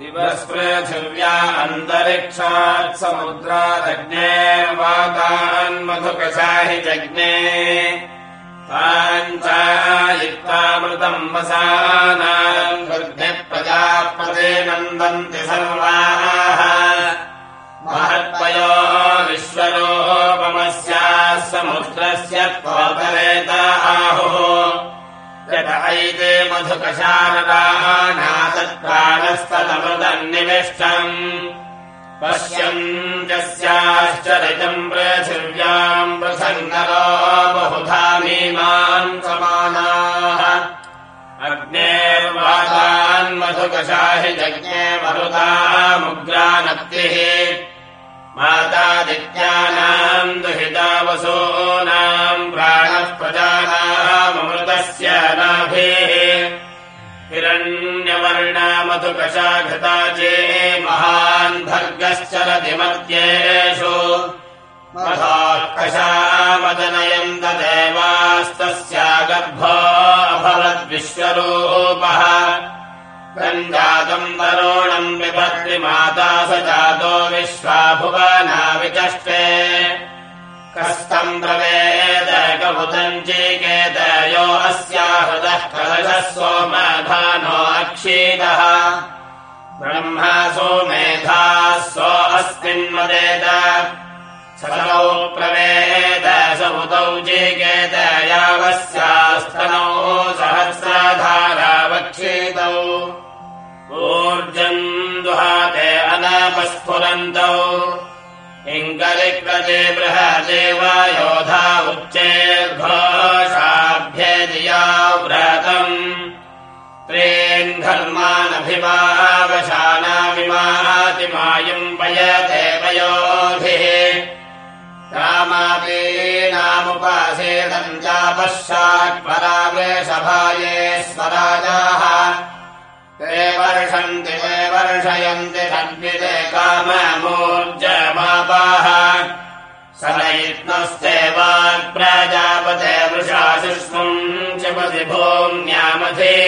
दिवस्पृथिव्या अन्तरिक्षात् समुद्रादग्नेर्वातान्मधुकसा हि पश्यन्त्यस्याश्चरितम् पृथिव्याम् प्रसङ्गरो बहुधा मीमान् समानाः। अग्नेर्वातान्मधुकशाहि जज्ञे मरुतामुग्रानक्तिः मातादित्यानाम् दुहितावसूनाम् प्राणः प्रजानामृतस्य नाभिः हिरण्यवर्णामधुकशाघृता चे महान् भर्गश्चरतिमत्येषु मधोत्कशामदनयन्त देवास्तस्या गर्भोऽभवद्विश्वरूपः कञ्जातम् तरोणम् विभक्तिमाता स जातो विश्वाभुवनाविचष्टे। कस्तम् प्रवेदकबुदम् चीकेत यो अस्याहृदः कलशः सोमधानो अक्षीदः ब्रह्मा सो अस्मिन्मदेत। सौ प्रवेद स उतौ चीकेत यावस्यास्तनौ सहस्रधारावक्षीतौ। ऊर्जम् दुहाते अनापस्फुरन्तौ इङ्गलिक्रते बृहते वा धर्मानभिमावशानामिमातिमायुम् पयते पयोभिः रामादीनामुपासेदम् चापश्चात्परावेशभाये स्वराजाः। ते वर्षन्ति ते वर्षयन्ति तद्विदे काममूर्जमापाः। सलयित्नस्ते वाक्प्रजापते वृषाशिष्मम् चपति भूम्यामधि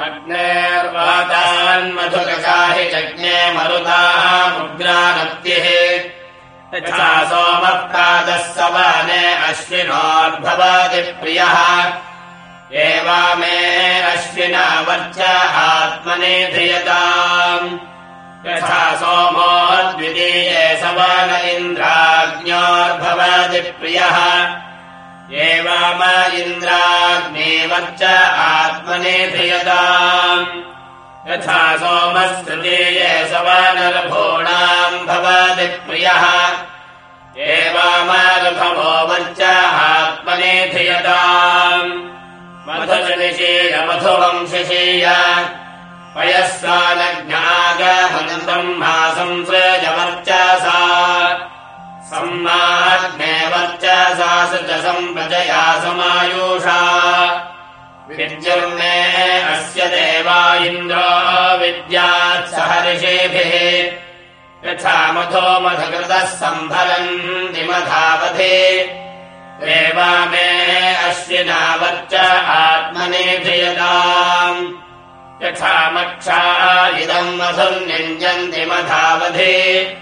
अग्नेर्वातान्मधुकशाहि जज्ञे मरुतामुग्रानक्तिः यथा सोमप्रादः सवने अश्विनोद्भवति प्रियः। एवा मे अश्विना वर्च आत्मने धियताम् यथा सोमोद्वितीये सवन इन्द्राज्ञोर्भवति प्रियः एवाम इन्द्राग्ने वर्च आत्मने धियताम् यथा सोमस्तृतीये सवनर्भूणाम् भवति प्रियः। एवामर्भवो वर्च आत्मने धियताम् मधुजनिषीयमधुवंशिषीय पयस्वानज्ञागमन्तम् मा संसृजवर्चसा सम्माग्ने वर्चसा सृजसम्प्रजया समायुषा। विद्युर्मे अस्य देवा इन्द्रो विद्यात् सह ऋषिभिः। यथा मधो मधुकृतः सम्भरन्ति मधावधि। देवा मे अश्विनावर्च आत्मने धियताम् यथा मक्षा इदम् मधुर्निञ्जन्ति मधावधि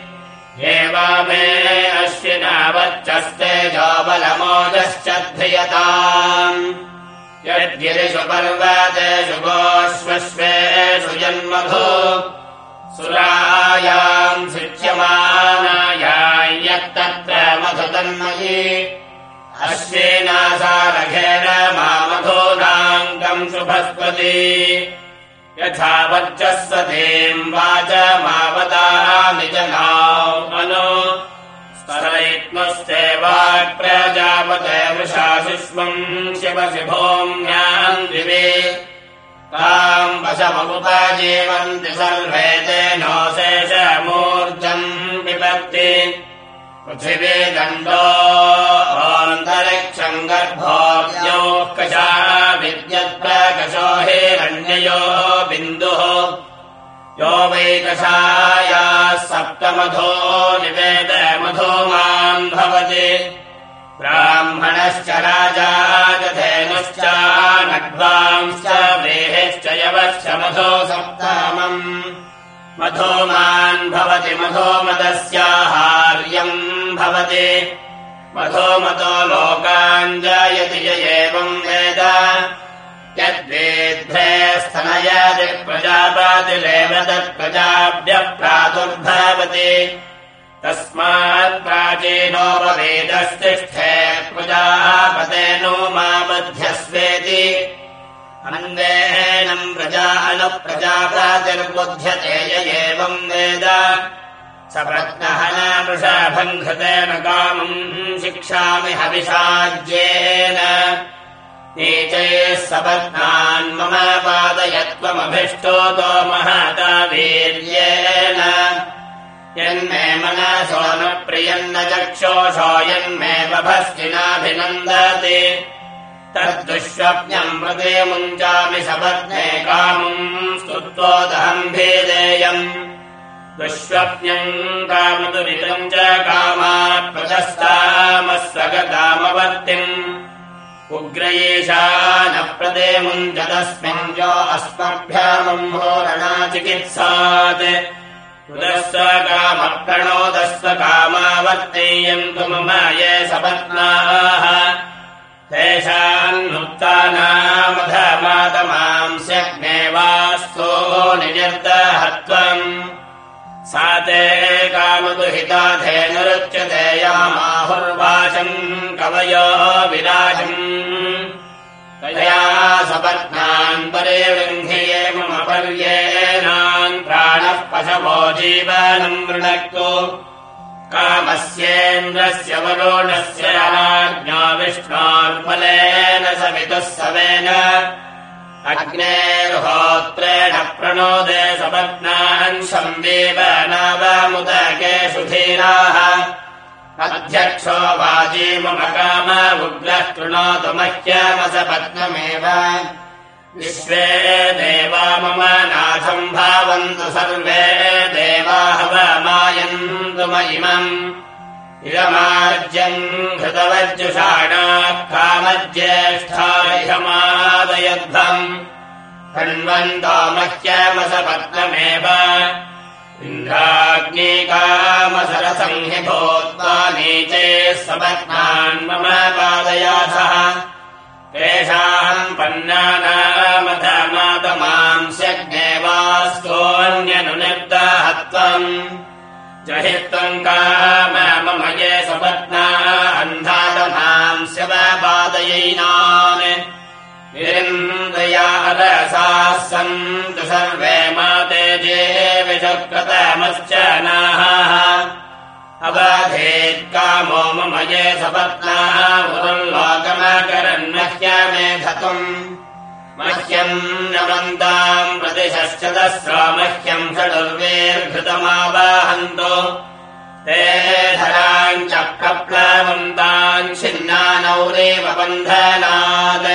एवा मे अश्विनावर्चस्ते जोबलमोजश्च धियताम् यद्गिरिषु पर्वतेषु गोष्वश्वेषु जन्मधु सुरायाम् शिच्यमानायाम् यत्तत्र मधुतन्मयि। अश्वेनासारघेन मामधूनाङ्गम् शुभस्पति। यथा वर्चस्वतीम् वाच मावदामि जनामनो स्तरयित्नस्ते वाक्प्रजापते वृषाशिष्मम् शिवसि भूम्याम् दिवे। ताम् वशमुपजीवन्ति सर्वे तेनो शेषमूर्जम् पिबन्ति पृथिवी दण्डोऽन्तरिक्षम् गर्भोऽव्योः कषा विद्यत्प्रकशो हिरण्ययो बिन्दुः। यो वैकषायाः सप्तमधो निवेद मधो माम् भवति। ब्राह्मणश्च राजा धेनुश्च नड्वांश्च व्रेहेश्च यवश्च मधो सप्तामम्। मधोमान् भवति मधोमदस्याहार्यम् भवति। मधोमतो लोकान् जायति य एवम् वेद। यद्वेद्ध्ये स्तनयादि प्रजापातिरेव तत्प्रजाभ्यः प्रादुर्भवति। तस्मात् प्राचीनोपवेदस्तिष्ठे प्रजापते नो मा मध्यस्वेति अन्वेनम् प्रजा अनुप्रजापातिर्बुध्यते य एवम् वेद। सप्रत्नहनामृषाभम् घृतेन कामम् शिक्षामि हविषाज्येन नीचैः सपत्नान् मम पादयत्वमभिष्टोतो महता वीर्येण। यन्मे मनसो न प्रियन्न चक्षोषो यन्मे बभस्तिनाभिनन्दति तद्दुष्वप्नम् प्रते मुञ्चामि सपत्ने कामम् स्तुत्वोदहम् भेदेयम्। दुष्वप्न्यम् कामतुरितम् च कामात् प्रशस्तामः स्वगतामवर्तिम् उग्रयेषा न प्रदे मुञ्चदस्मिन् यो अस्मभ्यामम्भोरणाचिकित्सात् उदस्व कामप्रणोदस्व कामावर्तेयन्तु मम ये सपत्नाः। तेषाम् नुक्तानामधमातमांस्यग्नेवास्तो निजर्दहत्वम् सा ते कामदुहिताधेनुरुच्यते यामाहुर्वाचम् कवयो विराजम् तया सपत्नान् परे वृङ्घ्ये मम पर्येनान् प्राणः पशवो जीवनम् वृणक्तु राज्ञा विष्णोर्फलेन सवितुः सवेन अग्नेर्होत्रेण प्रणोदे सपत्नान् संवेव नावमुदके सुधीराः अध्यक्षो वाजी मम काम उग्रः कृणोतु मह्यमसपत्नमेव। विश्वे देवा मम नाथम् भावन्तु सर्वे देवाः वमायन्तु म इमम् इदमार्ज्यम् घृतवज्जुषाणाः कामज्येष्ठायमादयध्वम् कण्वन्तो मह्यमसपत्नमेव इन्द्राग्निकामसरसम् हि भूत्वा नीचे सपत्नान् मम पादयासः। तेषाम् पन्नानामधमातमांस्यग्नेवास्तोऽन्यनुनिर्दाहत्वम् जहि त्वम् काम मम सपत्ना रसाः सन्तु सर्वे माते जे विषकृतमश्च नाः। अबाधेत्कामो मम ये सपत्नाः पुरुल्लोकमाकरन्मह्यमेधतुम् मह्यम् नमन्ताम् प्रतिशश्चतस्र मह्यम् षडुर्वेर्घृतमावाहन्तो ते धराम् च प्रप्लवन्ताम् छिन्नानौरेव बन्धनात्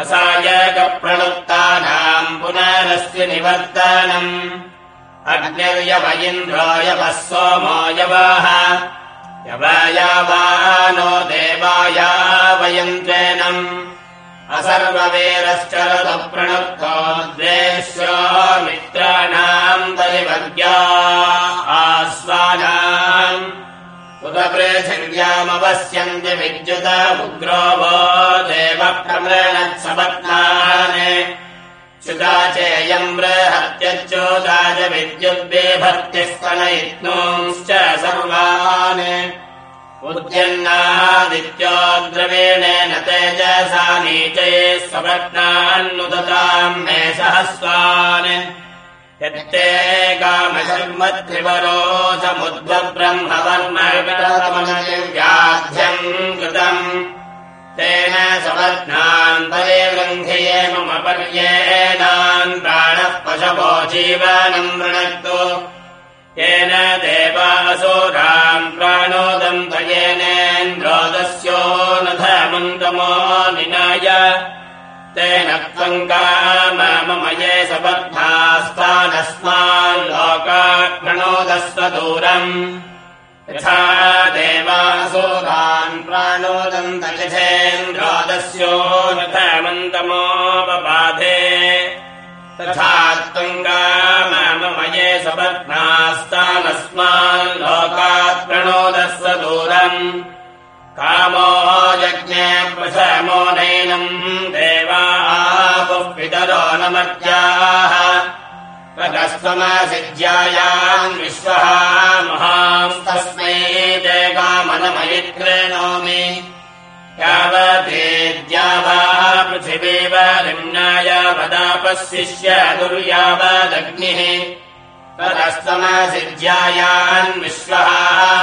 असायकप्रणुत्तानाम् पुनरस्य निवर्तनम्। अग्निर्यव इन्द्रो यवः सोमो यवाः। यवायावानो देवाया वयन्त्रेणम् असर्ववेरश्चरतु प्रणुक्तो द्वेष्यो मित्राणाम् परिवर्ग्या पृथिव्यामवस्यन्ति विद्युत उग्रो वो देवप्रमृणत्सपत्नान् शुदा चेयम् बृहत्यच्योदाय विद्युद्बेभर्तिस्तनयित्नोश्च सर्वान्। उद्यन्नादित्यो द्रवेणेन तेजसा नीचये स्वपत्नान्नुदताम् मे सहस्वान्। यत्ते कामशर्मत्रिवरोधमुद्वब्रह्मवर्मव्याध्यम् कृतम् तेन परे ग्रन्थये मम पर्येनान् प्राणः पशवो जीवनम् वृणक्तु येन देवासोराम् प्राणोदम् तयेनेन्द्रोदस्यो न धमन्तमो निनाय। तेन त्वम् काम मम ये सपत्नास्तानस्मान् लोकात् प्रणोदस्व दूरम् यथा देवासोदान् प्राणोदन्तशेन्द्रादस्यो नमन्तमोपबाधे तथा त्वङ्गामये सपत्नास्तानस्मान् लोकात् प्रणोदस्व दूरम्। कामो यज्ञे प्रथमो नैनम् देवापुः पितरो नमत्याः ततस्त्वमसिज्यायाम् विश्वः क्रीणोमि यावदेद्यावा पृथिवीव निम्नाय वदापशिष्य दुर्यावदग्निः। तदस्तमसिज्यायान् विश्वः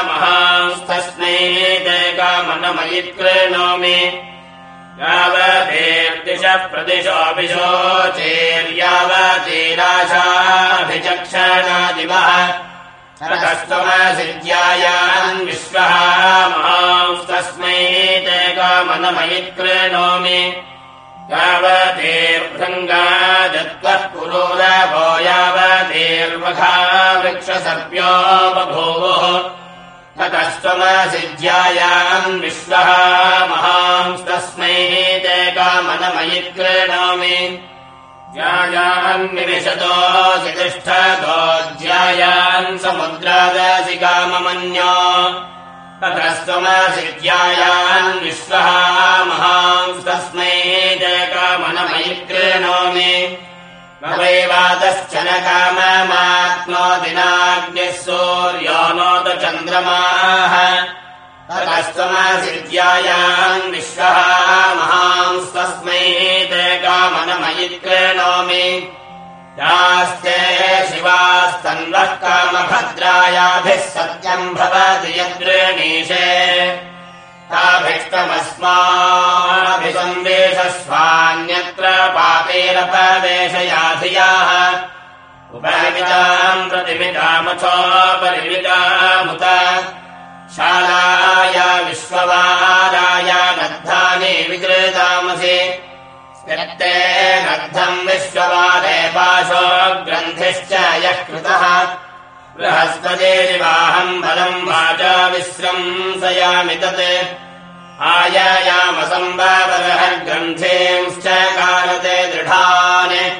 महांस्तस्मै देकामनमयि क्रीणोमि यावदेर्दिश प्रदिशोऽभिशोचेर्यावतीराशाभिचक्षणादिवः ततस्त्वमसिज्यायान् विश्वः महांस्तस्मै देकामनमयि क्रीणोमि यावतीर्भृङ्गादत्वः पुरोरभो यावतीर्मखा वृक्षसर्प्यो बभूवुः ततस्त्वमसिज्यायान् विश्वः महांस्तस्मै देकामनमयि क्रीणोमि ज्यायान्निविशतोऽसि तिष्ठतो ज्यायान् समुद्रादसि काममन्यो ततस्त्वमसिज्यायान् विश्वः महांस्तस्मै देकामनमयि क्रीणोमि भवैवातश्चन काममात्मो दिनाग्निः सूर्यो नोत चन्द्रमाः ततस्त्वमसिज्यायान् विश्वः महांस्तस्मै क्रीणोमि यास्ते शिवास्तन्वः कामभद्रायाभिः सत्यम् भवति यद्रेणीशे ताभिष्टमस्माभिसन्देशस्वान्यत्र पापेरपवेशयाधियाः उपरिमिताम् प्रतिमितामथोपरिमितामुत शालाय विश्ववाराय नद्धानि विकृतामसि। यत्ते नद्धम् विश्ववारे पाशो ग्रन्थिश्च यः कृतः। बृहस्पतिरिवाहम् बलम् वाचा विश्रंसयामि तत्। ग्रन्थींश्च कारते दृढान्।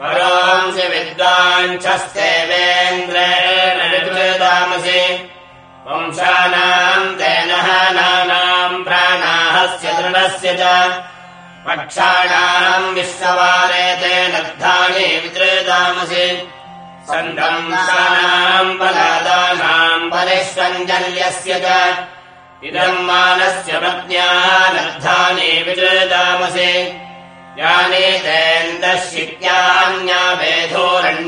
परांसि विद्वाञ्छस्तेवेन्द्रेण विकृतामसि च पक्षाणाम् विश्ववारे तेन नद्धानि विकृतामसि सन्दंसानाम् बलादानाम् परिष्वञ्जल्यस्य च। इदम् मानस्य पत्न्या विकृतामसि यानि तेन्दशिक्यान्या वेधोरण्यायकम्।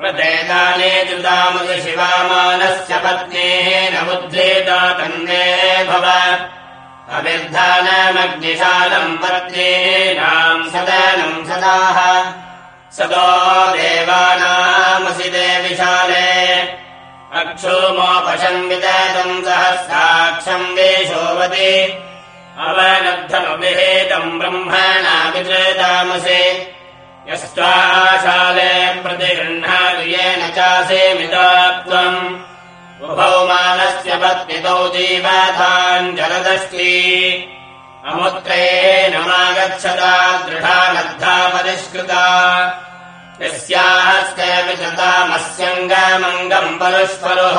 प्रदेतानि कृतामसि शिवामानस्य पत्नेः न बुद्धेता तन्मे भव अभिर्धानमग्निशालम् पत्नीनाम् सदनम् सदाः। सदो देवानामसि देविशाले अक्षोमोपशम् विदतम् सहस्राक्षम् वेशोवति। अवनद्धमभिहेतम् ब्रह्मणा विकृतामसि यस्त्वाशाले प्रतिगृह्णार्येण चासेमिता त्वम् उभौ मानस्य पत्नितौ जीवथान् जलदस्ति अमुत्रेण मागच्छता दृढा नद्धा परिष्कृता। यस्यास्ते विचतामस्यङ्गमङ्गम् परस्परुः।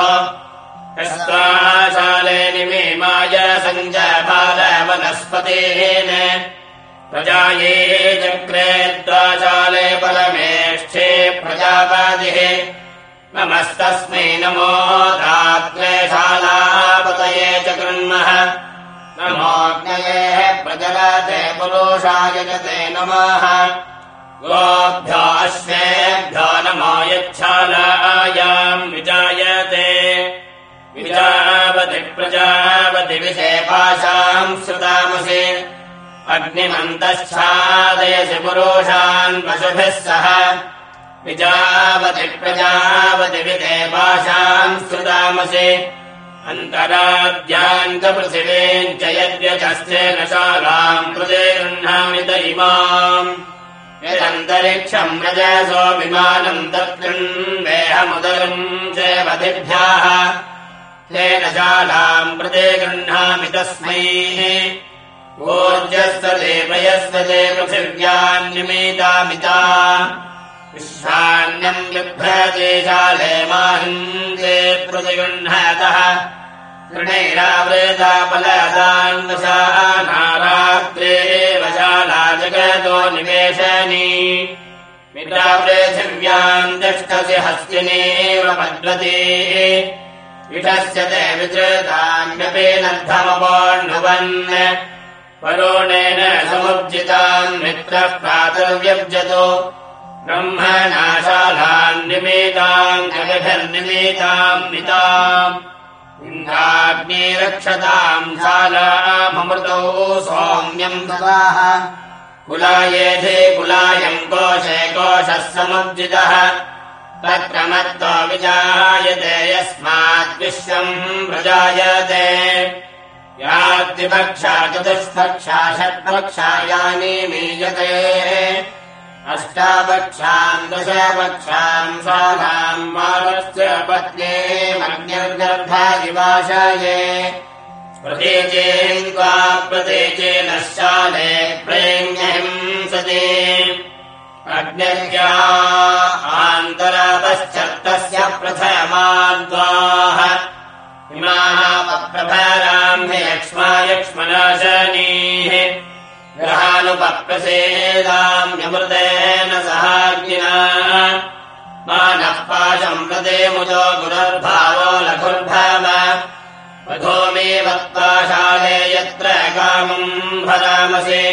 यस्त्वाशाले निमीमाय सञ्जबालवनस्पतेन प्रजाये चक्रे द्वाशाले परमेष्ठे प्रजापादिः नमस्तस्मै नमो दात्रे शालापतये च कृन्मः नमोऽग्नये प्रजलते पुरुषाय च ते नमः। गोभ्यो अश्वेभ्यो नमो यच्छालायाम् विजायते। विजावति प्रजावति विषेपाशाम् श्रुतामसि अग्निमन्तश्चादयसि पुरुषान् पशुभिः सह विजावति प्रजावति अन्तराद्यान्तपृथिवीम् च यद्यचस्ते न शालाम् प्रदे गृह्णामि त इमाम्। यदन्तरिक्षम् रजसो विमानम् तत्कृन्वेहमुदरम् चेवतिभ्याः तेन शालाम् प्रते गृह्णामि तस्मै ऊर्जस्वते पयस्वते पृथिव्यान्निमितामिता विश्वान्यम् बिभ्रते शाले माहिन्दे प्रतिगृह्णतः ृणैरावृतापलदान्वशानारात्रेव शाला जगतो निवेशनी। मिता पृथिव्याम् तिष्ठसि हस्तिनेव पद्वते। विषस्य ते विचृताम्यपि नद्धमपोण्णुवन् वरुणेन समुज्जिताम् मित्रः प्रातर्व्यब्जतो ब्रह्मणाशालान्निमेताम् जगभिर्निमेताम् मिताम् इन्द्राग्ने रक्षताम् शालामृतौ सौम्यम् ददाः कुलायेधे कुलायम् कोशे कोशः तत्र मत्तो विजायते यस्माद्विश्वम् प्रजायते याद्विपक्षा चतुष्पक्षा षट्पक्षा यानि मीयते अष्टापक्षाम् दशपक्षाम् साधाम् मानस्य पत्ने मग्निर्गर्भादिवासाये प्रतीचेन् क्वा प्रतीचेन शाले प्रेम्यहिंसते अग्निर्या आन्तरापश्चत्तस्य प्रथमाद्वाः इमाः प्रभराम् यक्ष्मा यक्ष्मनाशनीः ग्रहानुपप्रसेदाम्यमृतेन मानः पाशम् प्रदे मुजो गुरर्भावो लघुर्भाव। वधो मे यत्र कामम् भरामसि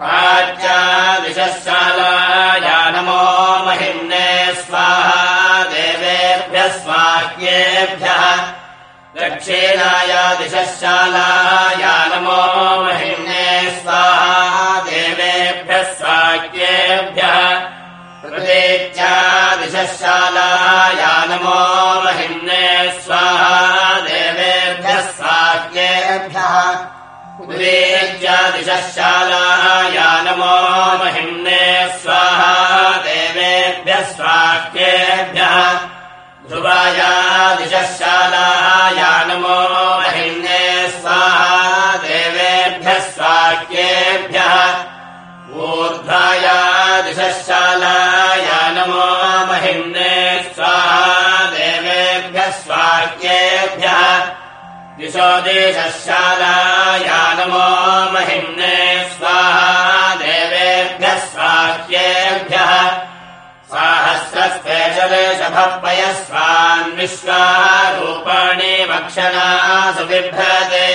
प्राच्यादिशशालाया नमो महिम्ने स्वाहा देवेभ्यः स्वाह्येभ्यः। दक्षिणायादिशशालाया नमो प्रदेत्यादिशशालाया नमो महिम्ने स्वाहा देवेभ्यः स्वाक्येभ्यः उदेत्यादिशशालाया नमो महिम्ने स्वाहा देवेभ्यः स्वाक्येभ्यः ध्रुवायादिशशालाया दिशो नमो महिम्ने स्वाहा देवेभ्यः स्वाक्येभ्यः साहस्रस्पेशलेशभपयस्वान् विश्वारूपाणि वक्षणा सुबिभ्रते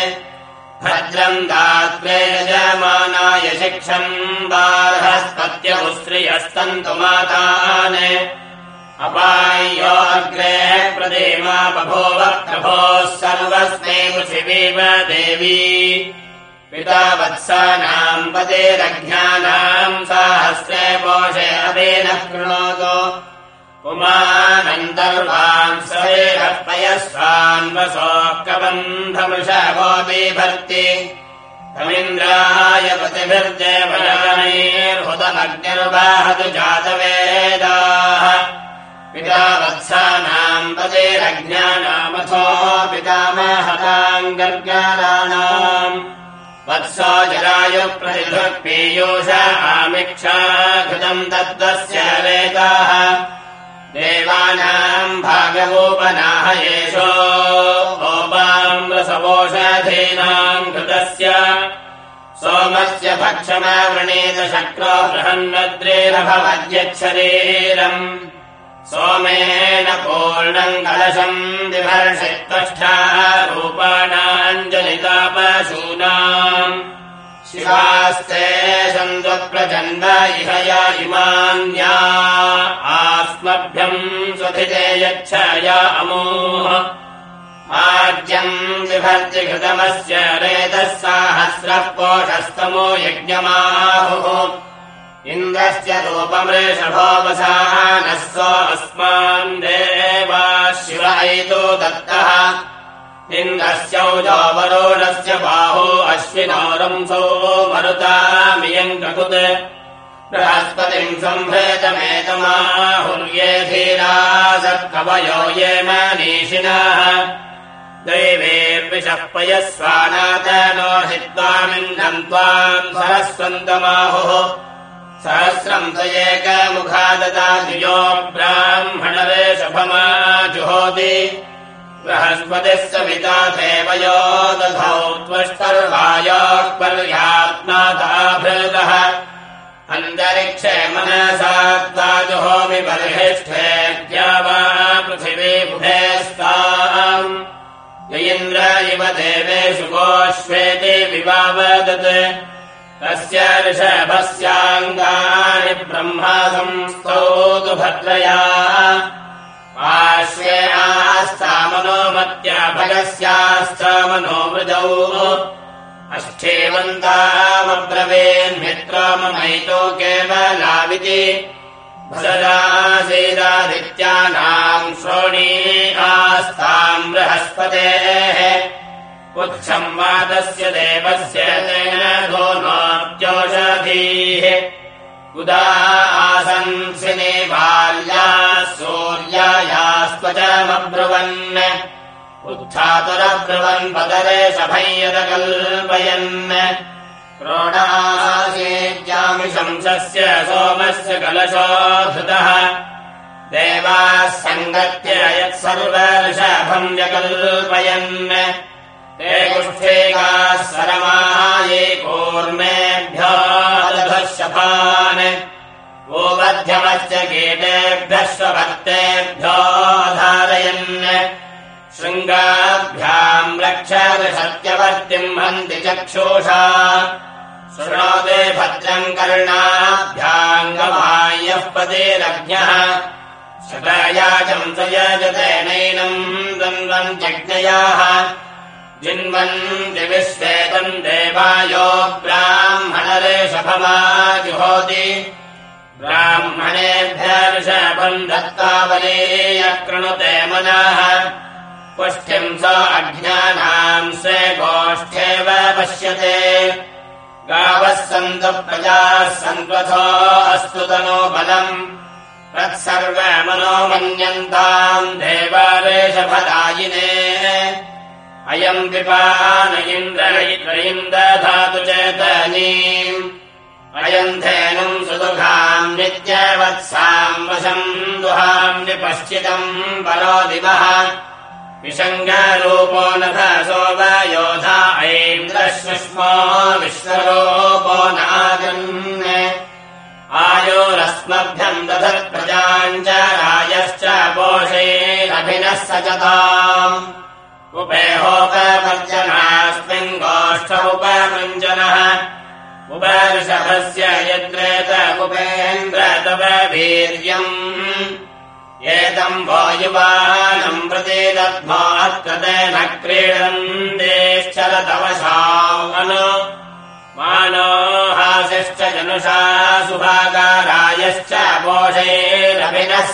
भद्रम् दात्रे यजमानाय शिक्षम् बार्हस्पत्यमुश्रियस्तन्तु मातान् अपायोऽग्रे प्रदेमा बभूव प्रभोः सर्वस्मै पृथिवीव देवी। पिता वत्सानाम् पतेरज्ञानाम् साहस्रे पोषे अवेनः कृणोतु। पुमानन्तर्वान् सवेरः वसोऽकबन्धमृषभो बिभर्ति तमिन्द्राय पतिभिर्देवनैर्हुतमग्निर्वाहतु जातवेदाः पिता वत्सानाम् पतेरज्ञानामथो पितामहताम् गर्गाराणाम्। वत्सो जरायुप्रतिभक्पीयूष आमिक्षा घृतम् तद्वस्य वेदाः। देवानाम् भागवोपनाह एषो गोपाम्रसवोषधीनाम् घृतस्य। सोमस्य भक्षमावृणीत शक्रो बृहन्वद्रेरभवद्यच्छरीरम् सोमेन पूर्णम् कलशम् विभर्षित्वष्ठा रूपाणाञ्जलितापशूनाम्। शिवास्ते सन्द्वप्रचण्ड इह या इमान्या। आस्मभ्यम् स्वधिते यच्छया अमोह। आज्यम् विभर्ति घृतमस्य रेतः साहस्रः पोषस्तमो यज्ञमाहुः इन्द्रस्य रूपमृषभोपसानः सो अस्मान् देवा शिवैतो दत्तः। इन्द्रस्यौजो वरुणस्य बाहो अश्विनोरंसो मरुतामियम् ककुत् बृहस्पतिम् सम्भृतमेतमाहुर्ये धीरासत्कवयो ये मनीषिणः दैवेर्विषः पयस्वानातनो हित्वामिन्दम् त्वाम् सरस्वन्तमाहुः सहस्रम् स एकमुखा ददातियो ब्राह्मणरेषभमा जुहोति बृहस्पतिः सविता देवयो दधौ त्वष्टर्वायोः पर्यात्मादाभृतः अन्तरिक्षे मनसात्ताजुहोमि बर्हिष्ठे वा पृथिवी बुभेस्ताम् ययिन्द्र इव देवेषु गोश्वेति विवावदत् तस्य ऋषभस्याङ्गानि ब्रह्मा संस्तौतु भद्रया। आश्वे आस्ता मनोमत्याभगस्याश्च मनोवृजौ अष्ठेवन्तामब्रवेन्मित्रममैतो केवलाविति भरदासीदादित्यानाम् श्रोणी आस्ताम् बृहस्पतेः पुच्छम् वादस्य देवस्य तेन धो नोद्योषधीः उदा आसंसिने बाल्या सूर्यायास्त्वचमब्रुवन् उत्थातुरब्रुवन् पदरे सभय्यदकल्पयन् क्रोडासेज्यामिशंसस्य सोमस्य कलशोधृतः। देवाः सङ्गत्य यत्सर्वऋषभम् व्यकल्पयन् ते कुष्ठेकाः सरमाये कूर्मेभ्यो शपान् वो मध्यमश्च कीटेभ्यः स्वभक्तेभ्यो धारयन्। शृङ्गाभ्याम् रक्षसत्यवर्तिम् हन्ति चक्षुषा। शृणोते भद्रम् कर्णाभ्याङ्गमायः पदेरज्ञः। स यजतेनैनम् द्वन्द्वम् जज्ञयाः जिन्वन् विश्वेतम् देवायो ब्राह्मणरेषभमा जुहोति ब्राह्मणेभ्यर्षभम् दत्तावलीयकृणुते मनाः। पुष्टिम् स अज्ञानाम् स्वे गोष्ठेव पश्यते। गावः सन्तु प्रजाः सन्त्वथो अस्तु तनो बलम्। तत्सर्वमनो मन्यन्ताम् देवारेशफलायिने अयम् पिपान इन्द्रयिन्द्रयिन्दधातु चेतनीम् अयम् धेनुम् सुदुःखाम् नित्यवत्साम् वशम् दुहाम् निपश्चितम् परो दिवः। विषङ्गरूपो नथ सोवयोधा ऐन्द्रश्रुष्मो विश्वरूपो नागन् आयोरस्मभ्यम् दधत्प्रजाम् च रायश्च पोषैरभिनः सचताम् उपेहोपपर्जनास्मिन् गोष्ठ उपमञ्जनः उपऋषभस्य यद्रेत उपेन्द्र तव वीर्यम्। एतम् वायुवानम् प्रति दद्मात्कतेन क्रीडन्तेश्चरतवशान् मानोहासिश्च जनुषा सुभागारायश्च पोषैरभिनः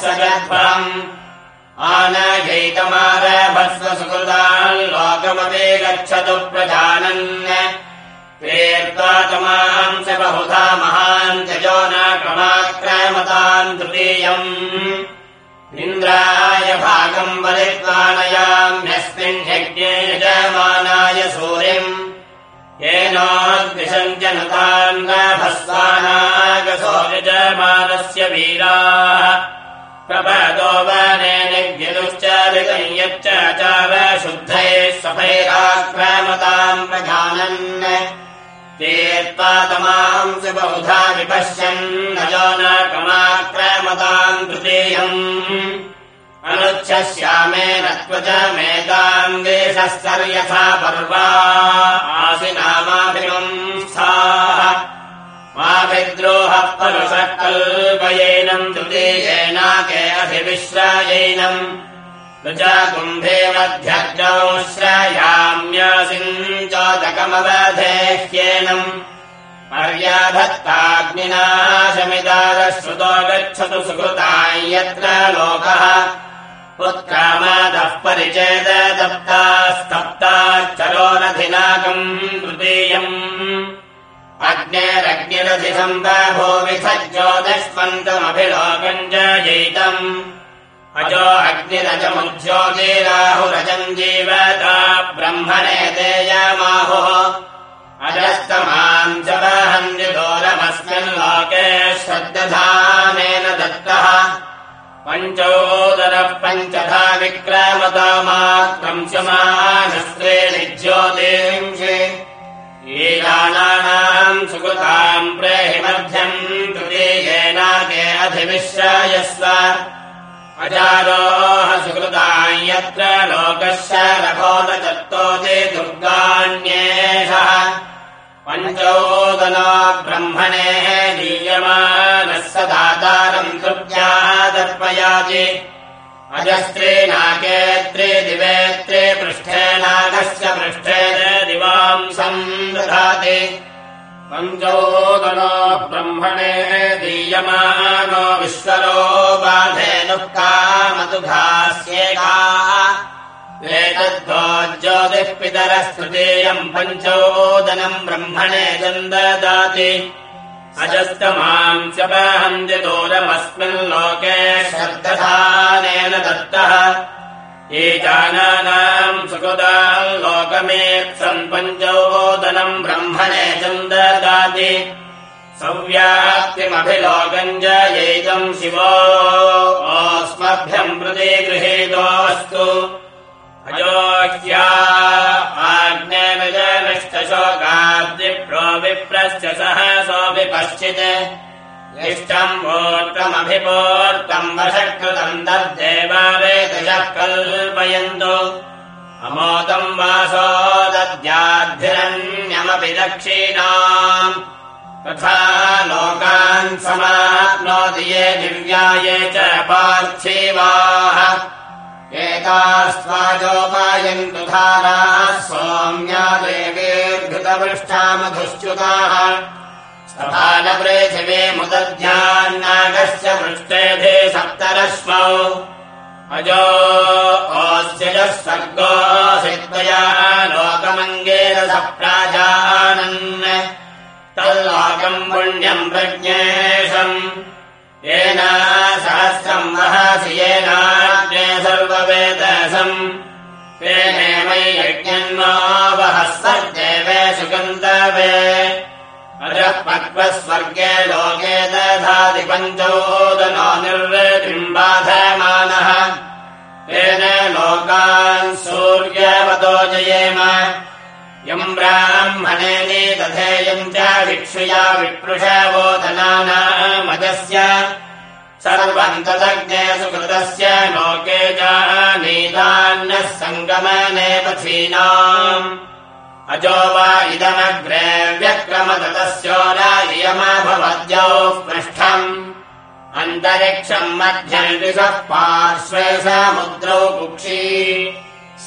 सजद्भम् आनयैतमारभस्वसुकृतान् लोकमपि गच्छतु प्रजानन्। प्रेत्वा तमाम् स बहुधा महान् त्यजो न क्रमाक्रमतान् तृतीयम्। इन्द्राय भागम् बलित्वानयाम्यस्मिन् यज्ञे यजमानाय सूर्यम् येनोद्विषञ्जनतान् भस्वानागसो यजमानस्य वीराः प्रपदो वनेनिव्यदुश्चारितम् यच्चाचार शुद्धये सफैराक्रमताम् प्रजानन्। तीर्त्वा तमाम् स बहुधा विपश्यन् न कमाक्रमताम् तृतीयम्। अनुच्छस्यामेन त्वच मेताङ्गेशस्तर्यथा पर्वा आसिनामाभिवंस्थाः माभिद्रोहः परुषः कल्पयेनम् तृतीयेनाके अधिविश्रायैनम् न च कुम्भे मध्यग्नौ श्रायाम्यासिञ्चोदकमवधेह्येनम् पर्याधत्ताग्निनाशमिदारश्रुतो गच्छतु सुकृताम् यत्र लोकः पुत्रामादः परिचेत दत्तास्तप्ताच्चरोनधिनाकम् तृतीयम् अग्नेरग्निरधिसम्बभूविसज्योतिष्मन्तमभिलोकम् जयितम् अजो अग्निरजमुज्योतिराहुरजम् जीवता ब्रह्मणे तेजमाहुः अजस्तमाम् च वहन्यदोरमस्मिन् लोके श्रद्दधानेन दत्तः। पञ्चोदरः पञ्चधा विक्रमतामात्रम् च मानस्त्रेणि ज्योतिंषि सुकृताम् प्रेहि मध्यम् तृतीयेनाके अधिविश्रायस्व। अजारोह सुकृताम् यत्र लोकस्य दुर्गाण्येषः। पञ्चोदना ब्रह्मणे दीयमानः स दातारम् तृप्त्या दर्पयाति अजस्त्रे नाकेत्रे दिवेत्रे पृष्ठे नागस्य पृष्ठे दिवांसम् दधाति। पञ्चोदनो ब्रह्मणे दीयमानो विश्वरो बाधेनुः कामतुघास्येका एतद्वोज्योतिः पितरस्तृतीयम् पञ्चोदनम् ब्रह्मणे ददाति अजस्तमाम् च वहन्ति दूरमस्मिन् लोके श्रद्दधानेन दत्तः। ये जानानाम् सुकृताम् लोकमेत्सम् पञ्चोदनम् ब्रह्मणे ददाति सव्याप्तिमभिलोकम् जयितम् शिवो। ओस्मभ्यम् प्रति गृहीतोऽस्तु। अयोह्या आज्ञानजनष्टशोकाद्विप्रो विप्रश्च सह सोऽपि पश्चित् इष्टम् वोर्तमभिपोर्तम् वशकृतम् तद्देवावेदयः कल्पयन्तु। अमोदम् वासो दद्याद्धिरन्यमपि दक्षिणाम्। तथा लोकान् समाप्नोति ये दिव्याये च पार्थिवाः एतास्त्वाजोपायन्तु धाराः सौम्या देवीर्घृतपृष्ठामधुश्च्युताः सपालपृथिवे मुदध्यान्नागस्य पृष्ठेधे सप्तरश्मौ अजो ओस्यजः सर्गोऽसित्वया लोकमङ्गेरस प्राजानन् तल्लोकम् पुण्यम् प्रज्ञेशम्। येन सहस्रम् वहसि येनाग्ने सर्ववेदसम् तेनेमै यज्ञन्नो वहः सर्देवे सुगन्धवे। अजः पक्वस्वर्गे लोके दधाति पञ्चोदनो निर्वृतिम् बाधमानः तेन लोकान् सूर्यवतो जयेम। यम् ब्राह्मणे तथेयम् च विक्षुया विप्रुषवोदनानामजस्य सर्वम् तदग्ने सुकृतस्य लोके जानीतान्यः सङ्गमने पथीनाम् अजो वा इदमग्रे व्यक्रमततस्योरायमभवद्यौ पृष्ठम्। अन्तरिक्षम् मध्यनिषः पार्श्वे समुद्रौ कुक्षी।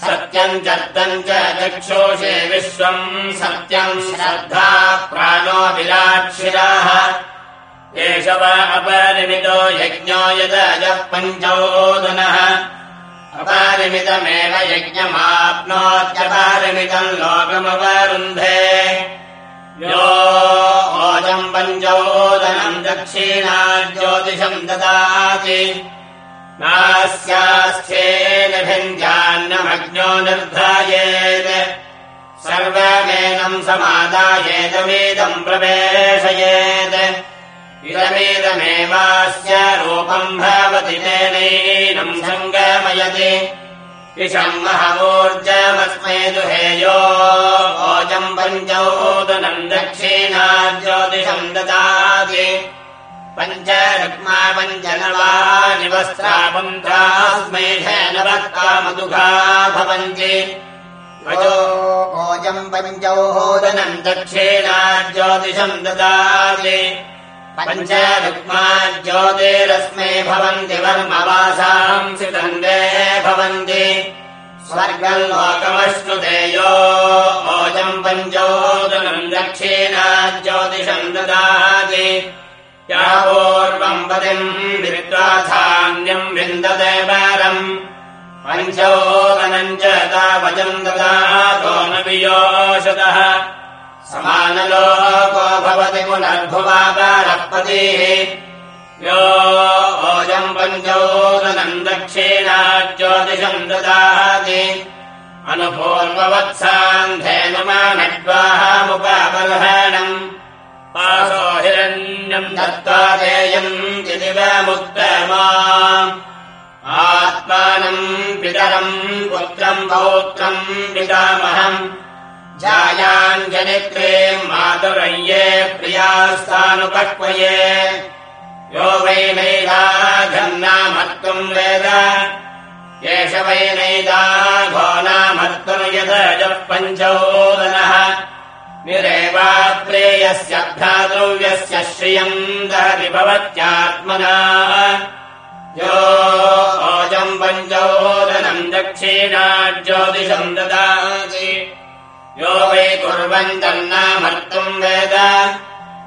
सत्यम् चर्तम् च चक्षोषे विश्वम् सत्यम् श्रद्धा प्राणो विराक्षिराः एष वा अपरिमितो यज्ञो यदजः पञ्चोदनः। अपारिमितमेव यज्ञमाप्नोत्यपारिमितम् लोकमवरुन्धे। यो ओजम् पञ्चोदनम् दक्षिणा ज्योतिषम् ददाति। नास्यास्थ्येनभिञ्जान्नमग्नो निर्धायेत् सर्वमेनम् समादायेदमेदम् प्रवेशयेत् इदमेदमेवास्य रूपम् भवति तेनैनम् सङ्गमयति। इषम् महवोर्जमस्मै दुहेयो ओजम् पञ्चोदनम् दक्षिणा ज्योतिषम् ददाति। पञ्च रुक्मा पञ्चनवानि वस्त्रापन्थास्मेघेनवः कामदुघा भवन्ति। वजो ओजम् पञ्चोदनम् दक्षिणा ज्योतिषम् ददाति पञ्च रुक्मा ज्योतिरस्मै भवन्ति वर्मवासांसि दण्डे भवन्ति। स्वर्गम् लोकमश्नुतेयो ओजम् पञ्चोदनम् ज्योतिषम् ददाति। या पूर्वम् पतिम् विद्वाधान्यम् विन्दते वारम् पञ्चोदनम् च तावचम् ददातो न वियोषतः समानलोको भवति पुनर्भुवाकारपतिः यो ओजम् पञ्चोदनम् दक्षिणा ज्योतिषम् ददाति अनुपूर्ववत्सान्धेनुमानड्वाहामुपाबर्हणम् पासो हिरण्यम् दत्त्वा देयम् मुक्तमा आत्मानम् पितरम् पुत्रम् पौत्रम् पितामहम् जायाञ्जनित्रे मातुरय्ये प्रियास्तानुपक्वये। यो वै नैदाघन्नामर्तुम् वेद। एष वै नैदाघो नामर्तुम् यदजः पञ्चोदनः निरेवाप्रेयस्य भ्रातृव्यस्य श्रियम् दहति भवत्यात्मना। यो ओजम् पञ्चोदनम् दक्षिणा ज्योतिषम् ददाति यो वै कुर्वन्तन्नामर्तुम् वेद।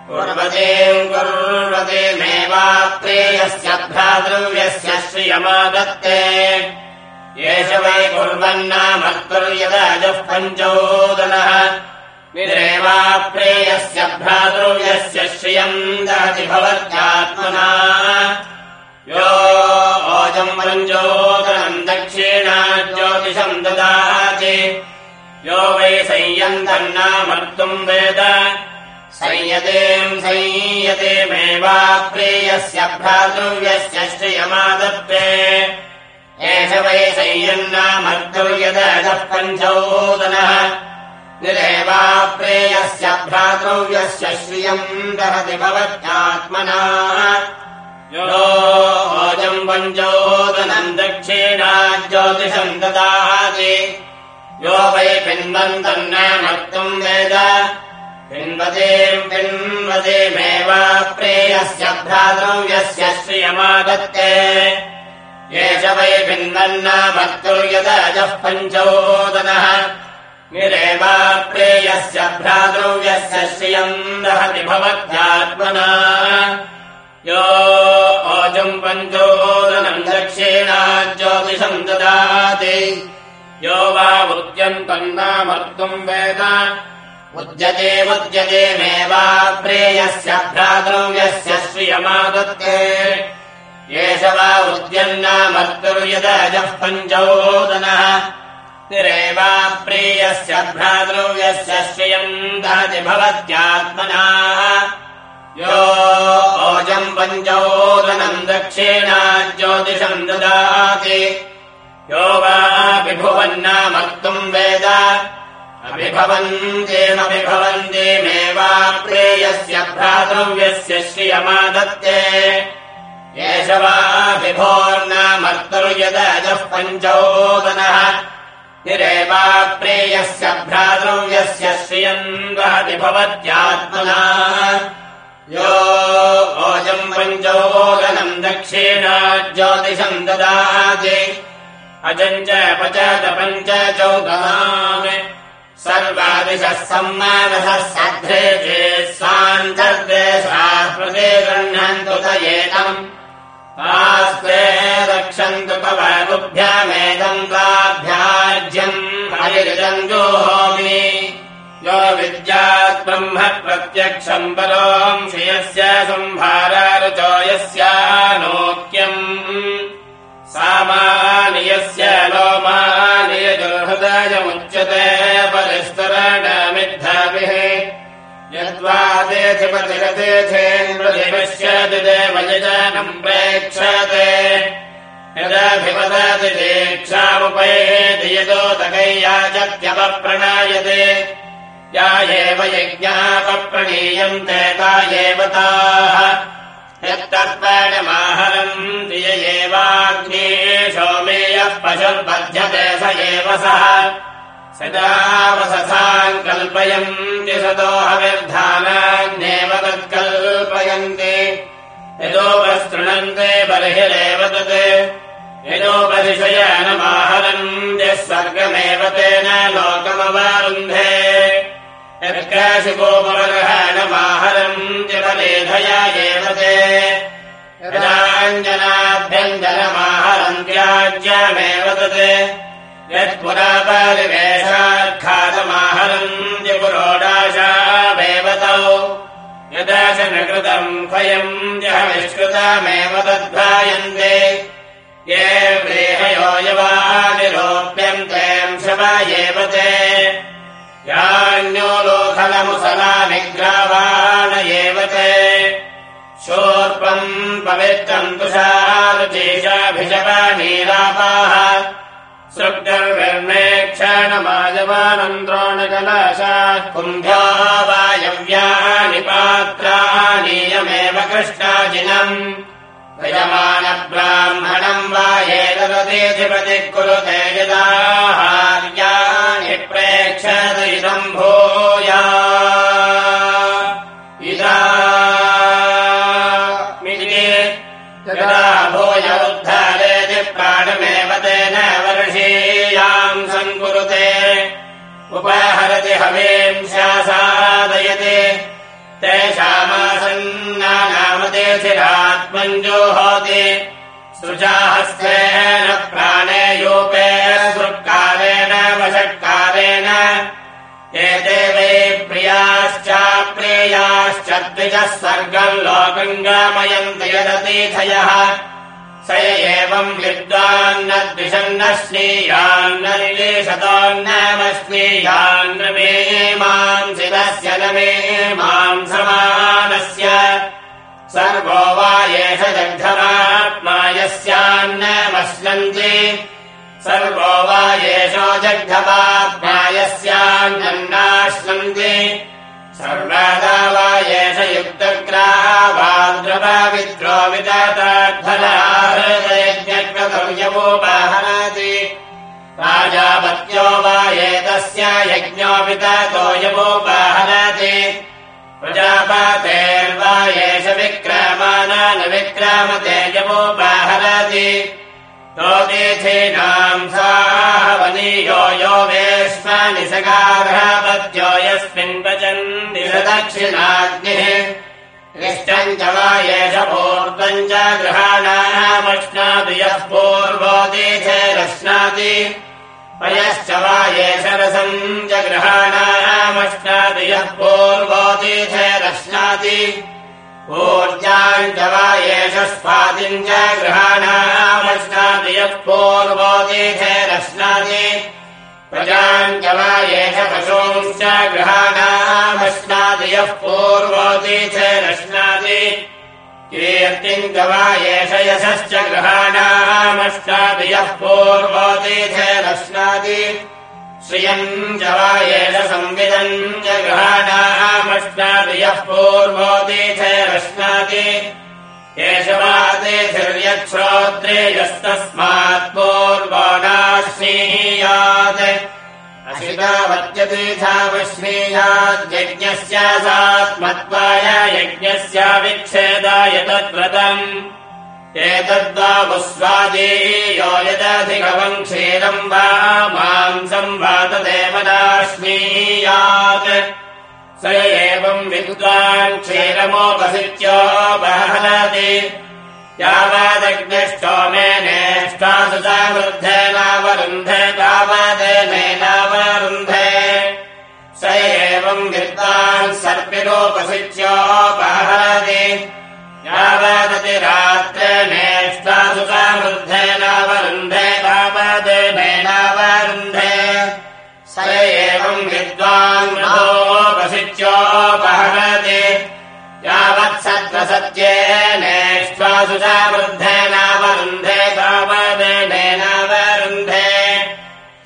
कुर्वतीम् कुर्वतीमेवाप्रेयस्य भ्रातृव्यस्य श्रियमादत्ते एष वै कुर्वन्नामर्तुर्यदजः पञ्चोदनः। निरेवाप्रेयस्य भ्रातृव्यस्य श्रियम् दहति भवत्यात्मना। यो ओजम् पञ्चोदनम् यो वै संयन्तन्नामर्तुम् वेद। संयतेम् संयतेमेवाप्रेयस्य भ्रातृव्यस्य श्रियमादत्ते। एष वै संयन्नामर्तुर्यदः पञ्चोदनः। निरेवाप्रेयस्य भ्रातृव्यस्य श्रियम् दहति भवत्यात्मना। यो ओजम् पञ्चोदनम् दक्षिणा ज्योतिषम् ददाति यो वै पिन्वन्तन्नामर्तुम् वेद। पिन्वतीम् पिन्वतीमेवाप्रेयस्य भ्रातृव्यस्य श्रियमादत्ते एष वै पिन्वन्नामर्तुर्यदजः पञ्चोदनः। निरेवाप्रेयस्य भ्रातृव्यस्य श्रियम् दहति भवत्यात्मना। यो ओजम् पञ्चोदनम् दक्षिणा ज्योतिषम् ददाति यो वा उद्यन्तन्नामर्तुम् वेद। उद्यते उद्यतेमेवाप्रेयस्य भ्रातृव्यस्य श्रियमादत्ते। एष वा उद्यन्नामर्तुर्यदजः पञ्चोदनः। निरेवाप्रेयस्य भ्रातृव्यस्य श्रियम् दहति भवत्यात्मना। यो ओजम् पञ्चोदनम् दक्षिणा ज्योतिषम् ददाति यो वा विभुवन्नामर्तुम् वेद। अभिभवन्तेमभिभवन्तीमेवाप्रेयस्य भ्रातृव्यस्य श्रियमादत्ते। एष वा विभोर्नामर्तुर्यदजः पञ्चोदनः। निरेवाप्रेयस्य भ्रातृव्यस्य श्रियम् वहति भवत्यात्मना यो ओजम् पञ्चोदनम् दक्षिणा ज्योतिषम् ददाति अजम् च पचत पञ्च चौदनाम् सर्वादिशः सम्मानः सध्रे चे स्वान्तर्देशास्पदे गृह्णन्तु त एतम्। आस्ते रक्षन्तु पवगुभ्यामेदम् ताभ्याज्यम् जोहोमि यो विद्यात् ब्रह्म प्रत्यक्षम् परोम् श्रियस्य सम्भारारुचो यस्यानोक्यम् सामानियस्य लोमानियजुर्हृदयमुच्यते परिस्तरणमिद्धाभिः। यद्वादेधिपतिरतेथेन्द्रदिपश्यति देवयजनम् प्रेक्षते यदाभिपदति दीक्षामुपैति यदोदकैयाचत्यपप्रणायते या एव यज्ञापप्रणीयन्ते ता एव ताः यत्तर्पणमाहरम् दिय एवाग्ने सोमेयः पशुर्बध्यते स एव सः। सदावसथाम् कल्पयन्ति सतोहविर्धानान्येव तत्कल्पयन्ति। यदोपस्तृणन्ते बर्हिरेव तत्। यदोपदिशयनमाहरन्त्यः सर्गमेव तेन लोकमवारुन्धे यत्काशिपोपबर्हणमाहरन्त्य फलेधया एव ते यदाञ्जनाभ्यञ्जनमाहरन्त्याज्यमेव तत्। यत्पुरापरिवेशात्खातमाहरन्त्य पुरोडाशा न कृतम् क्षयम् यः विष्कृतमेव तद्भायन्ते ये व्रेहयो यवानिरोप्यन्तेम् शव एव ते लोखलमुसला निग्रावाण एव ते शोर्पम् पवित्रम् तुषारुचेशाभिषवानीलापाः सृग्गर्वर्णे क्षणमायवानन्द्रोणकलाशात् कुम्भ्या वायव्यानि पात्राणीयमेव कृष्णाजिनम्। यजमानब्राह्मणम् वा एतदतीधिपतिः कुरुते यदाहार्याणि प्रेक्षत इदम् भूया इदा यदा भूय उद्धारेति प्राणमेव तेन वर्षीयाम् सङ्कुरुते। उपहरति हवीम् शासादयति। तेषामासन्नानामदेशिरात्मञ्जोहोति सृजाहस्तेन प्राणे एते वै प्रियाश्चाप्रेयाश्च द्विजः सर्गम् लोकम् गामयन्ति यदतीथयः। स एवम् विद्वान्न द्विषन्न श्नीयान्नशतोन्नमश्नीयान्न मे माम् शिरस्य न मे माम् समानस्य सर्वो वा एष जग्धवात्मा यस्यान्नमश्नन्ति। सर्वो वा एषो जग्धवात्मा यस्यान्नश्नन्ति सर्वदा वा एष युक्तग्रावाद्रवाविद्रो विदताद्धराहृदयज्ञोपाहरति राजापत्यो वा एतस्य यज्ञोपिततो यवोपाहरति। प्रजापातेर्वा एष विक्रामानान विक्रामते यवोपाहरति। लोकेथीनाम् साहवनीयो यो वेश्मानि सगार्हपत्यो यस्मिन् वचन् निषदक्षिणाग्निः इष्टम् च वा एष पूर्वम् च गृहाणामश्नाति यः पूर्वोदीथेरश्नाति पयश्च वा एष रसम् च गृहाणामश्नाति यः पूर्वोदीथेरश्नाति ऊर्जाम् च वा एष स्वादिम् च पूर्वोदीथेरश्नाति प्रजाम् च वा एष पशूंश्च गृहाणामश्नाति यः पूर्वोदीथेरश्नाति कीर्तिम् च वा एष यशश्च गृहाणामश्नाति यः पूर्वोदीथेरश्नाति श्रियम् च वा एष संविदम् च गृहाणामश्नाति यः पूर्वोदीथेरश्नाति एष वा तेथिर्यच्छ्रोत्रे यस्तस्मात् पूर्वो नाश्नीयात् अशितावत्यतीथावश्नीयाद्यज्ञस्य सात्मत्वाय यज्ञस्याविच्छेदाय तद्व्रतम् एतद्वाबुस्वादीयो यदधिगमम् क्षीरम् वा मांसम् वा तदेव नाश्नीयात् स एवम् विद्वान् क्षीरमोपसित्योपहरति यावदग्निष्टोमेनेष्टासु समृद्धेनावरुन्धे तावदेनेनावरुन्धे स एवम् विद्वान् सर्पिरोपसित्योपहरति यावदति यावत्सत्त्वसत्येनेष्टासु समृद्धेनावरुन्धे तावदेनेनावरुन्धे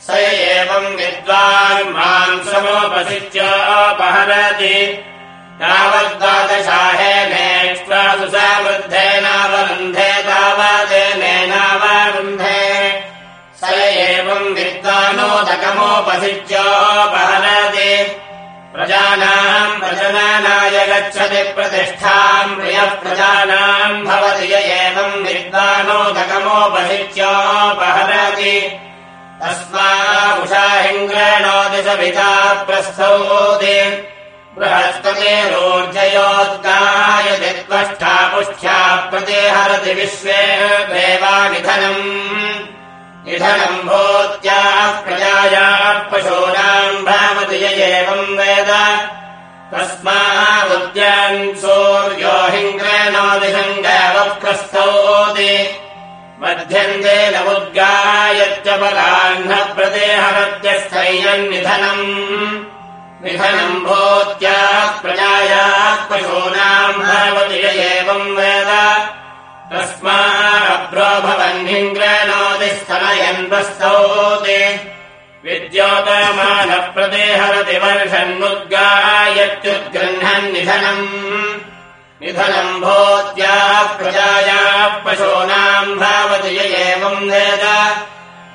स एवम् विद्वान् मांसमोपसित्योपहरति तावद्वादशाहेनेष्टासु समृद्धेनावरुन्धे तावदेनेनावरुन्धे स एवम् विद्वानोदकमोपसित्योपहरति प्रजानाम् प्रजनानाय गच्छति प्रतिष्ठाम् प्रियः प्रजानाम् भवति य एवम् विद्वानोदकमोपसित्योपहरति तस्माषाहिङ्ग्रणोति सविता प्रस्थौति। बृहस्पतिरोर्जयोद्गायति त्वष्टा पुष्ठ्या प्रतिहरति विश्वे देवानिधनम् निधनम्। भूत्याः प्रजायाः पशूनाम् भावति य एवम् वेद तस्मावुद्यान् सूर्यो हिङ्ग्रेणोदिशङ्गावप्रस्थौति मध्यन्ते न उद्गायत्य बलाह्नः प्रदेहरत्यस्थैयन्निधनम् निधनम्। प्रजायाः पशूनाम् भवति एवम् वेद। तस्माब्रो भवन्निङ्ग्रेणोदिस्थलयन् प्रस्तौति विद्योतमानप्रदेहरति वर्षन्मुद्गायत्युद्गृह्णन् निधनम्। निधनम् भूत्याः प्रजायाः पशूनाम् भावति य एवम् वेद।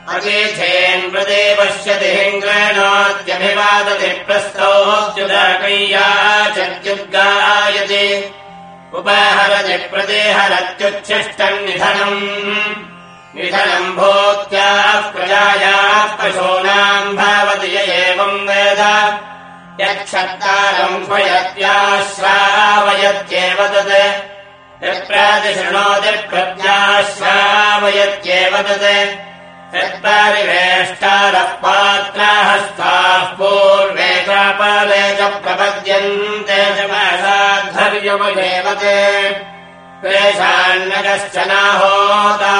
अतीथेन् प्रदे पश्यति हिङ्ग्रेणोत्यभिवादति प्रस्तौच्युदाकय्या चत्युद्गायति उपाहरति प्रदेहरत्युच्छिष्टम् निधनम् निधनम् भूत्याः प्रजायाः पशूनाम् भावति य एवम् वेद। यच्छत्तारम् स्वयत्याश्रावयत्येव तत्। यत्प्रातिशृणोति प्रत्याश्रावयत्येव तत्। यत्पारिवेष्टारः पात्राहस्ताः पूर्वे चापाले च प्रपद्यन्ते च मासाद्धर्यमयेव ते। तेषान्न कश्चनाहोता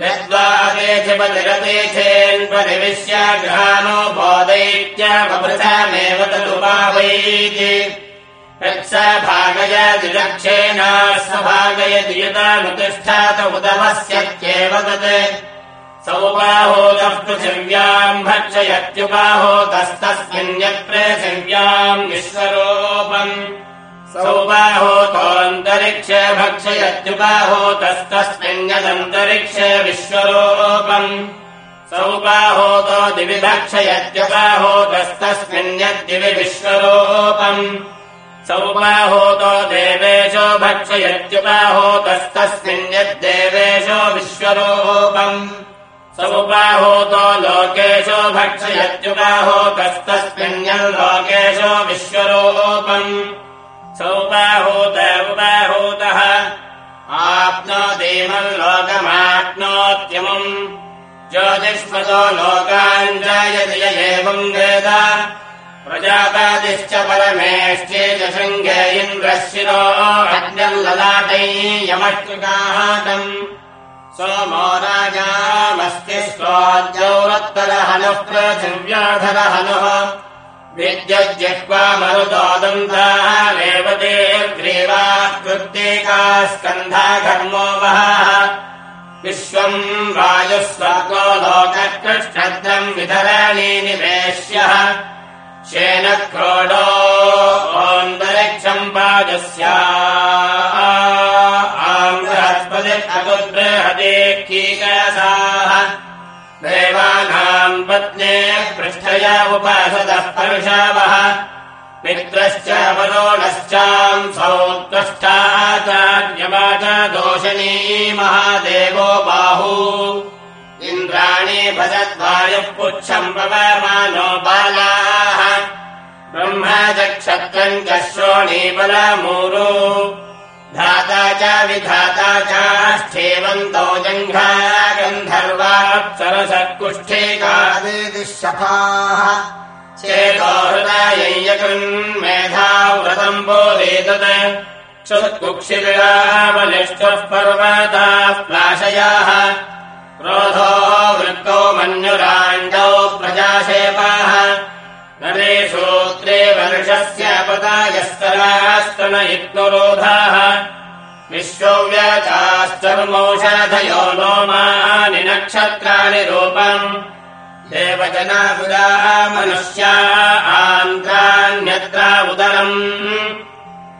यद्वादेशपतिरतेथेन्परिविश्याग्रहाणोपोदैत्यापृथामेव तदुपावैति यत्स भागयदिलक्षेण भागयति यदानुतिष्ठात उदवस्यत्येव तत्। सौबाहोतः पृथिव्याम् भक्षयत्युपाहोतस्तस्मिन् यत्पृथिव्याम् विश्वरूपम् सौबाहोतोऽन्तरिक्ष भक्षयत्युपाहोतस्तस्मिन् यदन्तरिक्ष विश्वरूपम्। सौबाहोतो दिवि भक्षयत्युपाहोतस्तस्मिन् यद्दिवि विश्वरूपम्। सौबाहोतो देवेशो भक्षयत्युपाहोतस्तस्मिन् यद्देवेशो विश्वरूपम्। समुपाहोतो लोकेशो भक्षयत्युपाहोतस्तस्मिन्यल्लोकेशो विश्वरूपम् सौपाहूत उपाहूतः आप्नोतीमल्लोकमाप्नोत्यमुम् ज्योतिष्मतो लोकान् जायति य एवम् वेद प्रजापादिश्च परमेष्टे च शृङ्गे इन्द्रः शिरो अज्ञम् ललाटै यमश्रुकाहातम् सोमो राजामस्ति स्वाद्यौरत्तरहनुः पृथिव्याधरहनुः विद्युज्जिह्वामरुदोदन्ताः रेवतेर्ग्रीवाकृत्येका स्कन्धा घर्मो वहाः विश्वम् वायुः स्वर्गो लोककृष्णद्रम् विधराणि निवेश्यः पादस्या आम्बृहस्पतिर्हदेक्षीकसाः देवानाम् पत्ने पृष्ठया उपासतः पर्षावः। मित्रश्च वरोणश्चाम् सौत्वष्टाचार्यमा च दोषणी महादेवो बाहू। इन्द्राणी भजद्वायुः पुच्छम् पवमानो बालाः। ब्रह्मा च श्रोणीबलमूरो धाता च विधाता चाष्ठेवन्तो जङ्घा गन्धर्वाप्सरसत्कुष्ठेकादिशफाः चेतो हृदाययकृन्मेधाव्रतम् बोधेतत् क्षुत्कुक्षिराबलिष्ठः पर्वताः प्राशयाः क्रोधो वृत्तो मन्युराण्डौ प्रजाशेपाः नरे श्रोत्रे वर्षस्य विश्वव्याचाश्चर्मौषधयो लोमानि नक्षत्राणि रूपम् देवजनासुरा मनुष्या आन्त्रान्यत्रा उदरम्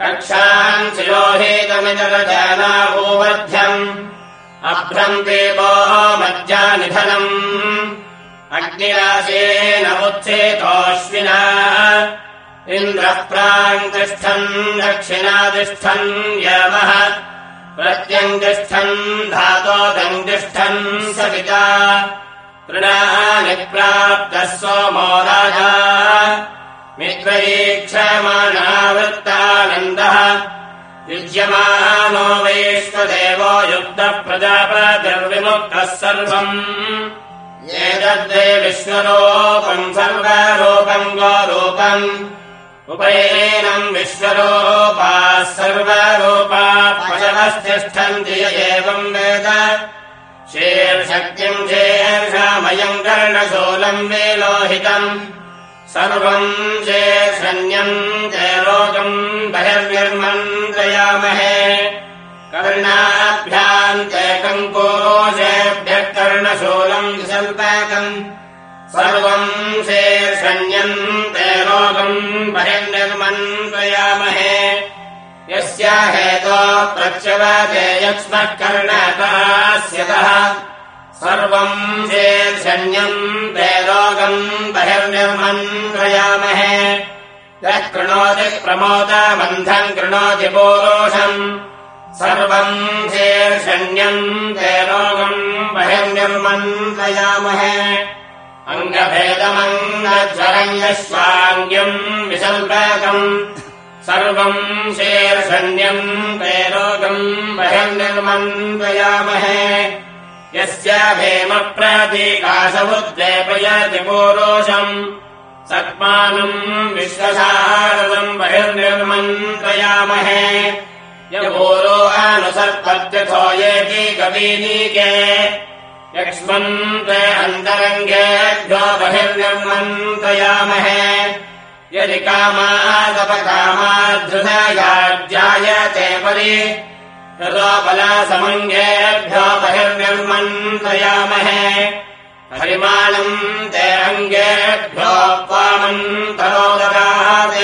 कक्षान् शिरोहेतमितरजानावोवर्ध्यम् अभ्रम् देवो मज्जानिधनम् अग्निराशेन उत्सेतोऽश्विना इन्द्रः प्राङ्तिष्ठन् दक्षिणातिष्ठन् यमः प्रत्यङ्तिष्ठन् धातोदङ्तिष्ठन् सविता तृणानि प्राप्तः सोमो राजा मित्रैक्षमाणावृत्तानन्दः युज्यमानो वैश्वदेवो युक्तः प्रजापतिर्विमुक्तः सर्वम् एतद्वे विश्वरूपम् सर्वरूपम् गोरूपम् उपैनम् विश्वरूपाः सर्वरूपा पशवस्तिष्ठन्ति एवम् वेद। शीर्षक्तिम् शीर्षामयम् कर्णशूलम् विलोहितम्। सर्वम् शेषण्यम् ते लोकम् बहिर्निर्मन्त्रयामहे। कर्णाभ्यान्ते कङ्कोशेभ्यः कर्णशूलम् विसल्पाकम् सर्वम् शेषण्यम् ते लोकम् बहिर्निर्मन्त्रयामहे यस्या हेतो प्रत्यवादे यक्ष्मः कर्णकास्यतः सर्वम् शेषण्यम् ते लोकम् बहिर्निर्मन्त्रयामहे यः कृणोति प्रमोदबन्धम् कृणोति पूरोषम् सर्वम् शेषण्यम् ते लोकम् बहिर्निर्मन्त्रयामहे अङ्गभेदमङ्गज्वरम् यस्वाङ्ग्यम् विसल्पाकम् सर्वम् शेर्षण्यम् ते लोकम् बहिर्निर्मन्त्रयामहे यस्याभेमप्रतीकाशमुद्वेपयति पूरोषम् सत्मानम् विश्वसारदम् बहिर्निर्मन्त्रयामहे यपूरो अनुसर्पत्यथो येति कवीनीके यक्ष्मन्ते अन्तरङ्गेभ्यो बहिर्निर्मन्त्रयामहे यदि कामादपकामाद्धृतयाज्यायते परि ततोपलासमङ्गेभ्यो बहिर्निर्मन्त्रयामहे परिमाणम् ते अङ्गेभ्यो त्वामन्तरोदरात्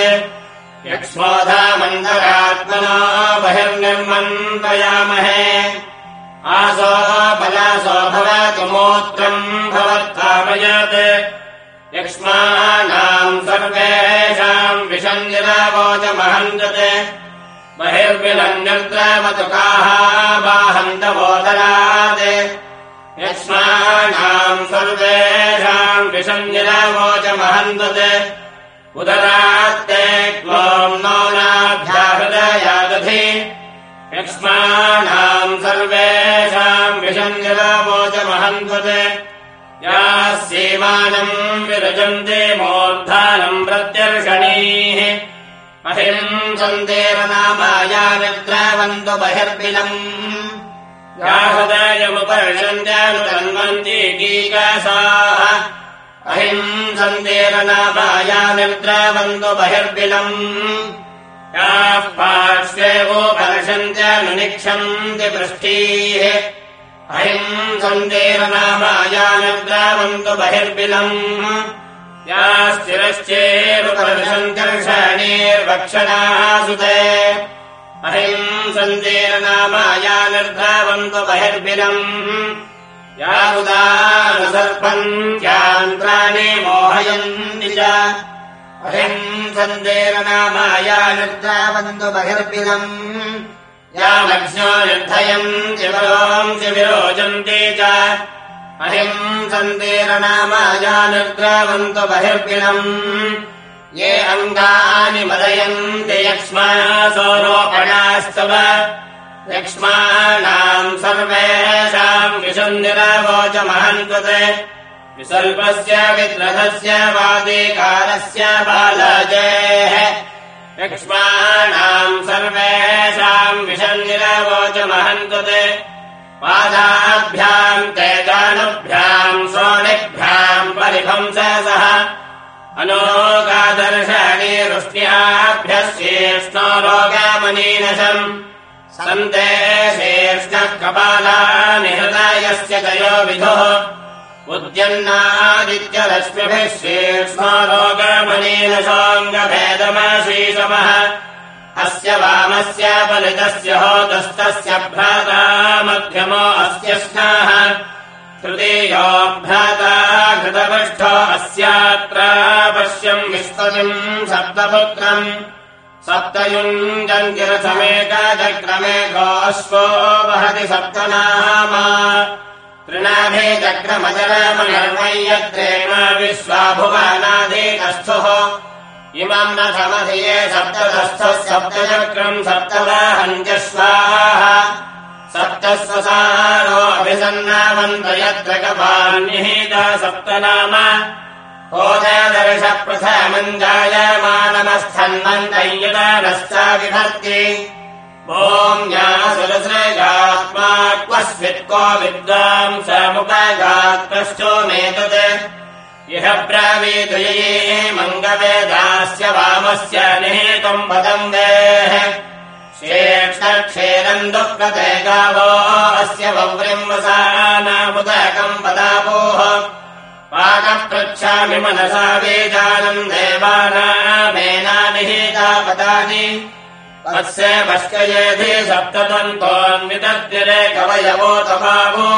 यक्ष्मोधामन्तरात्मनो बहिर्निर्मन्त्रयामहे आसो बलासो यक्ष्माणाम् सर्वेषाम् विषम् निरावोचमहन्तते बहिर्विलन्यद्रावतु काः बाहन्तवोदरात् यक्ष्माणाम् सर्वेषाम् विषम् निरावोचमहन्तते उदरात्ते याः सीमानम् विरजन्ते मूर्धानम् प्रत्यर्षणीः। अहिंसन्तेरनामाया निद्रावन्तु बहिर्बिलम् या हृदयमुपरिषन्त्यानुतन्वन्ति कीकासाः अहिंसन्तेरनामाया निद्रावन्तु बहिर्बिलम् याः पार्श्वेवोपरिषन्त्यानुनिक्षन्ति पृष्ठीः अहिंसन्तेरनामाया निद्रावन्तु बहिर्बिलम्। या स्थिरश्चेरुपरिषन्त्यर्षणीर्वक्षणाः सुते अहिंसन्तेरनामाया निर्धावन्तु बहिर्बिलम्। या उदानुसर्पन्त्यान्त्राणि मोहयन्ति च। अहिंसन्तेरनामाया निर्धावन्तु बहिर्बिलम् या लक्ष्यो निर्धयन्ति वरोंसि विरोचन्ति च अहिंसन्तेरनामाया निर्द्रावन्तु बहिर्बिलम् ये अङ्गानि मदयन्ति यक्ष्मासोरोपणास्तव। यक्ष्माणाम् सर्वेषाम् विशन्निरावोचमहन्त्वते विसल्पस्य विद्रथस्य वादिकारस्य बालजेः यक्ष्माणाम् सर्वेषाम् विशन्निरावोचमहन्त्वते पादाभ्याम् ते जानुभ्याम् श्रोणिभ्याम् परिभंसः अनोगादर्शणी रुष्ट्याभ्यः शेष्णो रोगामनीनशम् सन्ते शेष्णः कपालानि हृदयस्य जयो विधुः उद्यन्नादित्यरश्मिभिः शेष्णो रोगामनीनशोऽङ्गभेदमाशीषमः अस्य वामस्य बलितस्य होतस्तस्य भ्राता मध्यमो अस्य स्नाः तृतीयो भ्राता घृतपृष्ठो अस्यात्र पश्यम् विस्ततिम् सप्तपुत्रम्। सप्तयुञ्जन्तिरथमेकाचक्रमेघो अश्वो वहति सप्तनाम तृणाभिचक्रमचरमनर्मय्यत्रेण विश्वाभुवानादेकस्थुः। इमम् न समधिये सप्तदस्थः सप्तचक्रम् सप्तवाहञ्जस्वाः सप्तस्वसारो अभिसन्नामन्त यत्र कपान्निहिता सप्तनाम। ओदर्शप्रथमञ्जायमानमस्थन्मन्तयुता विभर्ति ॐ ज्ञासुरसृगात्माक्वस्वित्को विद्वाम् समुपगात्मश्चोमेतत् इह ब्रावीतुये मङ्गवेदास्य वामस्य निहेतुम् पदम् वेः दुःखते गावो अस्य वव्रिम् वसानामुदकम् पदापोः। पाकपृच्छामि मनसा वेदानम् देवानामेनानिहिता पदानि अस्य वष्कयेधि सप्तदन्तोऽन्वितद्विरे कवयवो तपावो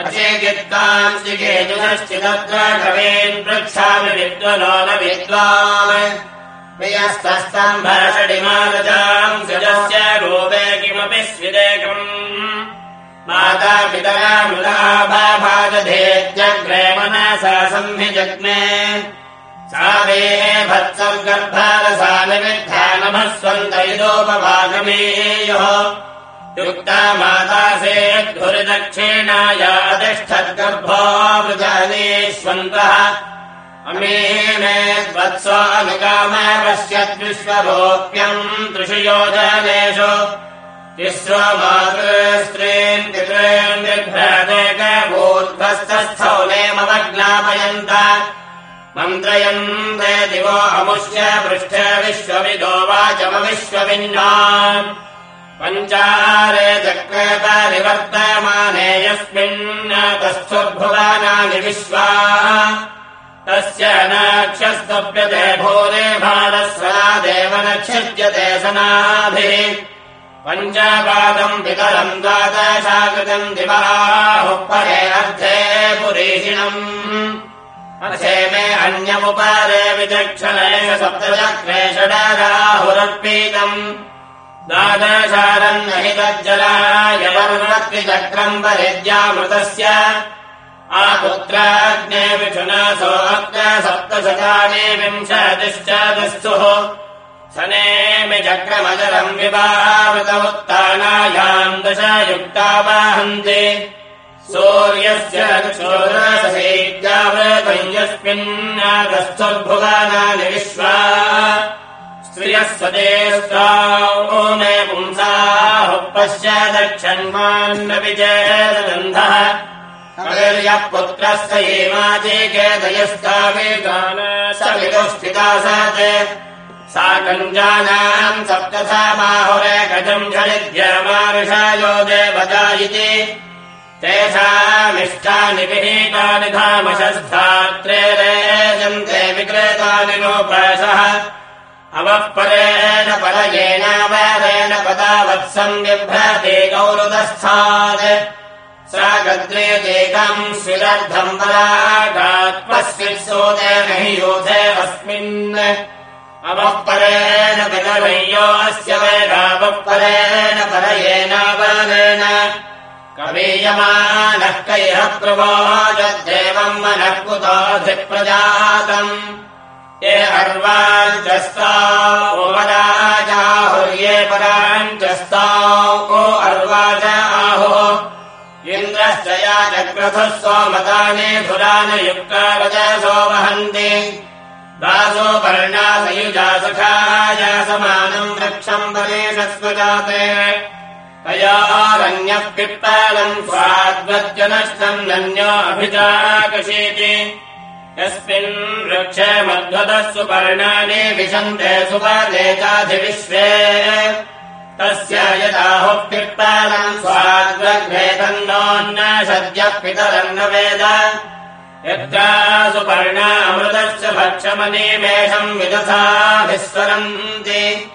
अचेगित्तांश्चिकेतुश्चिदत्र कवीन् पृच्छामि विद्वनो न विद्वान्। प्रियस्तस्तम्भषडिमालजाम् सजस्य रूपे किमपि स्विदेकम्। माता पितरा मृदाभाभाजधेत्यग्रे मनसा संहिजग्ने सा वे भत्सर्गर्भारसानिमित्थानभस्वन्तैदोपवागमेयोः युक्ता माता सेद्धुरिदक्षिणायातिष्ठद्गर्भो वृजानेष्वन्तः अमे मे पश्यद्विश्वरोप्यम् त्रिषु योजनेषु तिस्रो मातृस्त्रीन् पितॄन् बिभ्रदेकभूद्भस्तस्थौलेमवज्ञापयन्त मन्त्रयन् ते दिवो अमुष्य पृष्ठ विश्वविदो वाचमविश्वविन्ना पञ्चारे चक्रपरिवर्तमाने यस्मिन् तस्थुर्भुवानानि विश्वा तस्य नाक्षस्तप्यते भूरे भारस्वनादेव नक्षत्यते सनाभिः। पञ्चापादम् पितरम् द्वादशाकृतम् दिवाहुपरे अर्थे पुरीषिणम् अर्थे मे अन्यमुपारे विचक्षणे सप्तचक्रे षडाहुरर्पीतम् द्वादशारम् न हि तज्जलाय वर्णत्रिचक्रम् परिद्यामृतस्य आपुत्राग्ने विषुनासो अत्र सप्तशताने विंशतिश्चादस्तुः सनेमि चक्रमजरम् विवाहावृत उत्तानायाम् दश युक्ता वाहन्ति सूर्यस्य चक्षुरसैत्यावृतम् यस्मिन्नागस्थुर्भुवानानि विश्वा स्त्रियः स्वदेस्ता मे पुंसाः पश्चादक्षन्मान्न विजयदन्धः कविर्यः पुत्रस्य हेमाजेकेदयस्तावेगान सविदुःस्थिता सात् सा कञ्जानाम् सप्तथा माहुरे गजम् झलिद्यमानुषायो देवता इति तेषामिष्टानि विहीतानि धामशस्थात्रे रेजन्ते विक्रेतानि नोपासः अवः परेण परयेनावरेण पदावत्सम् बिभ्रते गौरुदस्थात् सा गद्रेदेकम् शिरर्धम् परागात्मस्वित्सोदेन हि योधे अस्मिन्। अवः परेण पितरय्यो अस्य वेदावः परेण परयेनावरेण कवीयमानः कैः प्रवाजद्देवम् मनः कुतोऽधिप्रजातम्। ये अर्वाञ्चस्ता ओमराजाहुर्ये पराञ्चस्ता को अर्वाच आहुः इन्द्रश्च या चक्रथः सोमतानि धुरानयुक्तावजसो वहन्ति दासो पर्णासयुजा सखाय समानम् वृक्षम् बलेशस्वजाते तयारण्यः पिप्पालम् स्वाद्वत्यनष्टम् नन्यो अभिजाकशीति। यस्मिन् वृक्षे मध्वतः सुपर्णानि विशन्ते सुपादे चाधिविश्वे। तस्य यदाहुः पिप्पालम् स्वाद्वग्भेदन्नोन्न सद्यः न वेद। यद्रा सुपर्णामृतस्य भक्षमनीमेषम् विदधाभिस्वरन्ति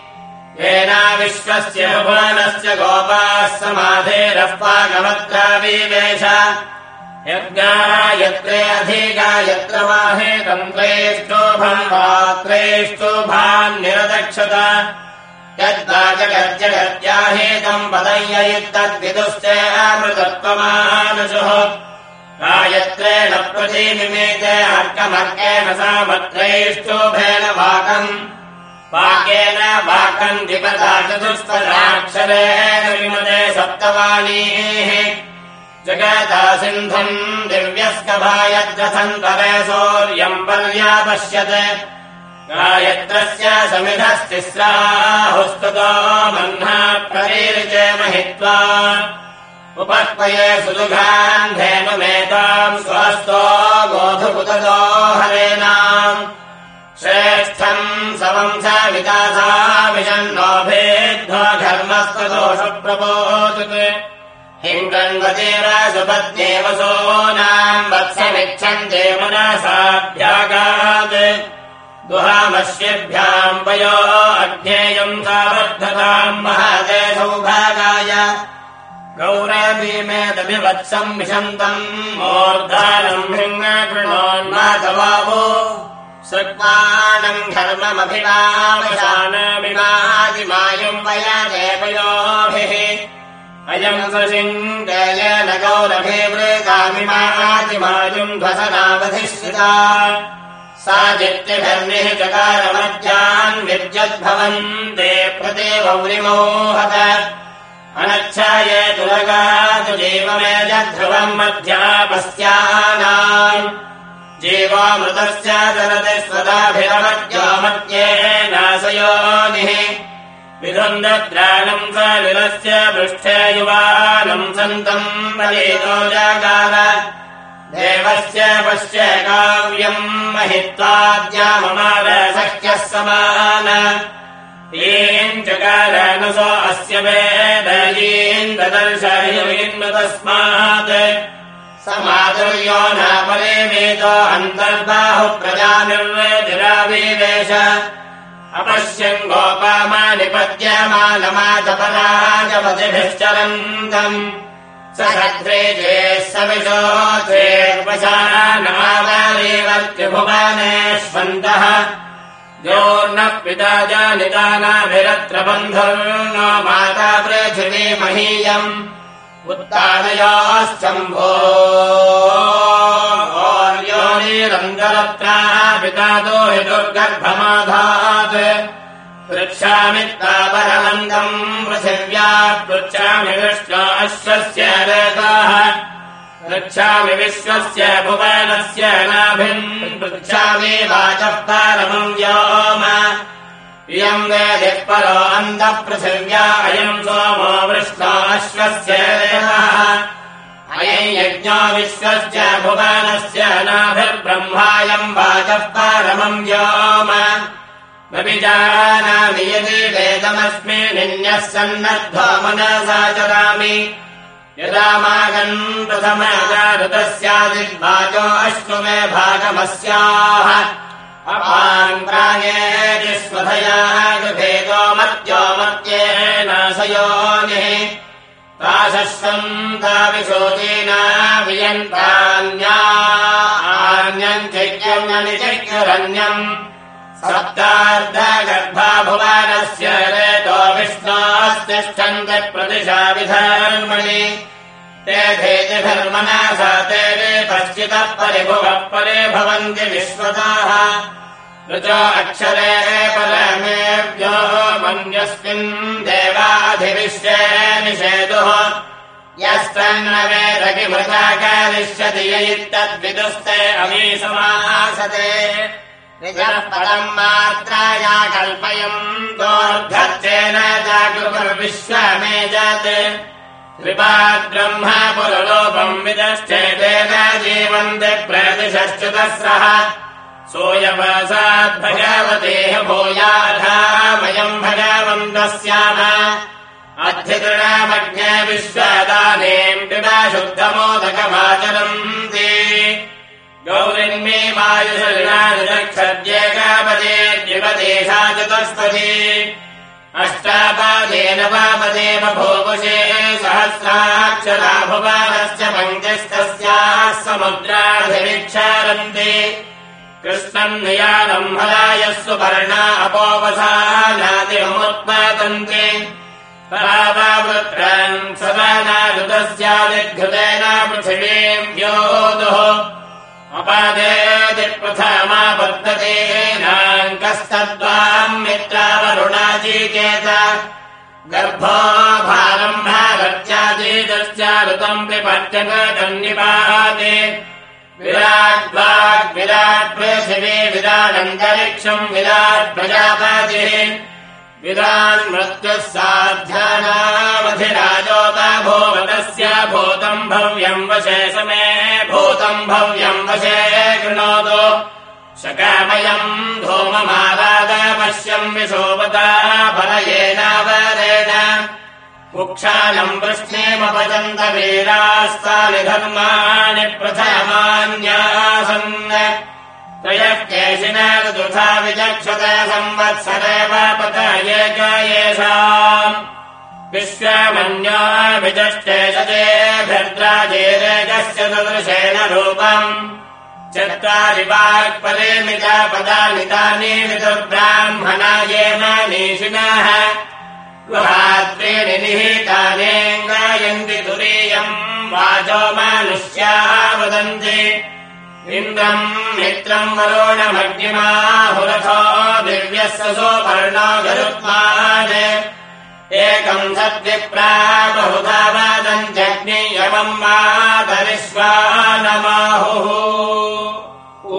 येना विश्वस्य भुवनस्य गोपाः समाधेरः पाकमत्राविवेश यज्ञा यत्रे अधिका यत्र वाहे तन्त्रेष्टोभम् वात्रेष्टोभान् निरदक्षत। यद्वाजगर्जगत्याहेतम् पदय्य इत्तद्विदुश्च अमृतत्वमानुषुः गायत्रेण प्रतिमिमेते अर्कमर्केण सामत्रैष्टोभेन वाकम् वाकेन वाकम् द्विपदा चतुष्पदाक्षरेण विमते सप्तवाणीः। जगता सिन्धुम् दिव्यस्कभायद्रथम् परे सौर्यम् पर्यापश्यत् गायत्रस्य समिधस्तिस्राहुस्तुतो बह्ना प्ररीरिच महित्वा। उपक्वये सुदुघान्धेनुमेताम् स्वस्तो गोधुपुततो हरेणाम् श्रेष्ठम् सवंस विकासामिषन्नोभेद्ध्वा घर्मस्त्वदोषप्रबोधत् हिङ्गण्वतेव सुपत्न्येवसोनाम् वत्समिच्छन्ते मनसाभ्यागात्। दुहामश्यभ्याम् वयो अज्ञेयम् सावर्धताम् महादे सौभागाय। गौरवीमेदभिवत्सम् विशन्तम् मूर्धानम् हिङ्गृणोन्माधवावो सृक्मानम् धर्ममभिवामशानमिमादिमायुम् वया देवयोभिः अयम् सशिङ्गयन गौरभिवृतामिमादिमायुम् ध्वसनावधिष्ठिता। सा जित्यभिर्निः चकारमज्जान् विद्युद्भवन् ते प्रदेवौरिमोहत अनच्छाये तुलगातु जीवमेजध्रुवम् मध्यापस्यानाम् जीवामृतश्च चरति स्वदाभिरमज्यामत्येनाशयोनिः विधुन्दद्राणम् स पृष्ठे युवानम् सन्तम् बलितो जागार देवस्य पश्य काव्यम् महित्वाद्याममादसख्यः समान। येन चकारनसो अस्य वेदयीन् ददर्शयिन् समाधुर्यो नापरे वेदो अन्तर्बाहु प्रजानिर्वेदिराविवेश। अपश्यन् गोपामानिपद्यमानमादपराजपतिभिश्चरन्तम्। स हद्रेजे सविशोत्रेर्वशानमावारेवर्त्यभुवानेष्वन्तः योर्नः पिता जानिदानाभिरत्र बन्धुर्नो माता पृथिवी महीयम् उत्तादयोश्चम्भोनिरन्तरत्राः पिता दो हि दुर्गर्भमाधात्। पृच्छामि तापरनन्दम् पृथिव्या पृच्छामि विष्णो अश्वस्य रेताः पृच्छामि विश्वस्य भुवनस्य नाभिन् पृच्छामि वाचः पारमम् व्योम। इयम् वेदिः परो अन्धपृथिव्या अयम् सोमो वृष्णो अयम् यज्ञो विश्वस्य भुवनस्य नाभिर्ब्रह्मायम् वाचः पारमम् व्योम। विजानामि यदि वेदमस्मि निन्यः सन्नद्धो मनसा चरामि। यदा मागन् प्रथमगारुतस्यादिर्वाचो अश्नु मे भागमस्याः। अपाङ्ग्रायेति स्वधया गृभेदो मत्यो मत्येनाशयोनिः ताशस्वन्ताविशोचीना वियन्तान्यान्यम् चैक्यम्यनिचैक्युरन्यम् सप्तार्धगर्भा भुवनस्य रेतो विष्णोस्तिष्ठन्ति प्रतिशा विधर्मणि। ते धेतिधर्मणा सा ते पश्चितः परिभुवः परे भवन्ति विश्वताः ऋचो अक्षरे परमेभ्यो मन्यस्मिन् देवाधिविश्वे निषेदुः यस्तन्न वेद किमृता करिष्यति य इत्तद्विदुस्ते अमीसमासते। निजः पदम् मात्राया कल्पयम् दोर्धत्तेन जागृतविश्वमेजत् कृपाद्ब्रह्म पुरलोपम् विदश्चेतेन जीवन्ति प्रतिशश्चुतस्रः सोऽयवसाद्भगवतेः भूयाधामयम् भगवन्तः स्याम अध्यतृणामज्ञे विश्वदानेम् पिबा शुद्धमोदकमाचरन्ति गौरिन्मे वायुषणानुदक्षद्येकापदे द्विपदेशा चतुष्पदी अष्टापादेन वामदेव भूपुषे सहस्राक्षरा भुवानस्य पङ्क्तिस्तस्याः समुद्राधिविक्षारन्ति हलायः सुपर्णा अपोवसानादिमुत्पादन्ति परावावृत्रान् समानारुतस्यादिघृतेन पृथिवीम् योदुः अपादेति प्रथमाबद्धतेनाङ्कस्तद्वाम् मित्रावरुणाजीचेत गर्भो भारम् भारत्याजीतश्च ऋतम् विपत्यन्निपाते विराट् विराट् पृथिवी विराडन्तरिक्षम् विराट् प्रजापतिः। विरान् मृत्युः साध्यानामधिराजोताभूवतस्य भूतम् भव्यम् वशे समे भूतम् भव्यम् वशे कृणोतु। शकामयम् धूममावाद पश्यम् विशोपता फलयेनावरेण कुक्षालम् वृष्णेमपचन्दवीरास्तानि धर्माणि प्रथमान्यासन् त्रयः केशिना ऋतुथा विचक्षत संवत्सरेव पत एक येषाम् विश्वमन्याभिचष्टेशते भद्राजेरेकस्य ददृशेन रूपम् चत्वारि वाक्परेमिता पदानि तानि विदुर्ब्राह्मणा ये मानीषिणः गृहात्रेणि निहितानेङ्गायन्ति तुरीयम् वाचो मानुष्याः वदन्ति इन्द्रम् मित्रम् वरोणमग्निमाहुरथो दिव्यस्य सोपर्णो गरुत्मान्। एकम् सद्विप्रा बहुधा वदन्त्यग्नियमम् मातरिष्वा नमाहुः। ओ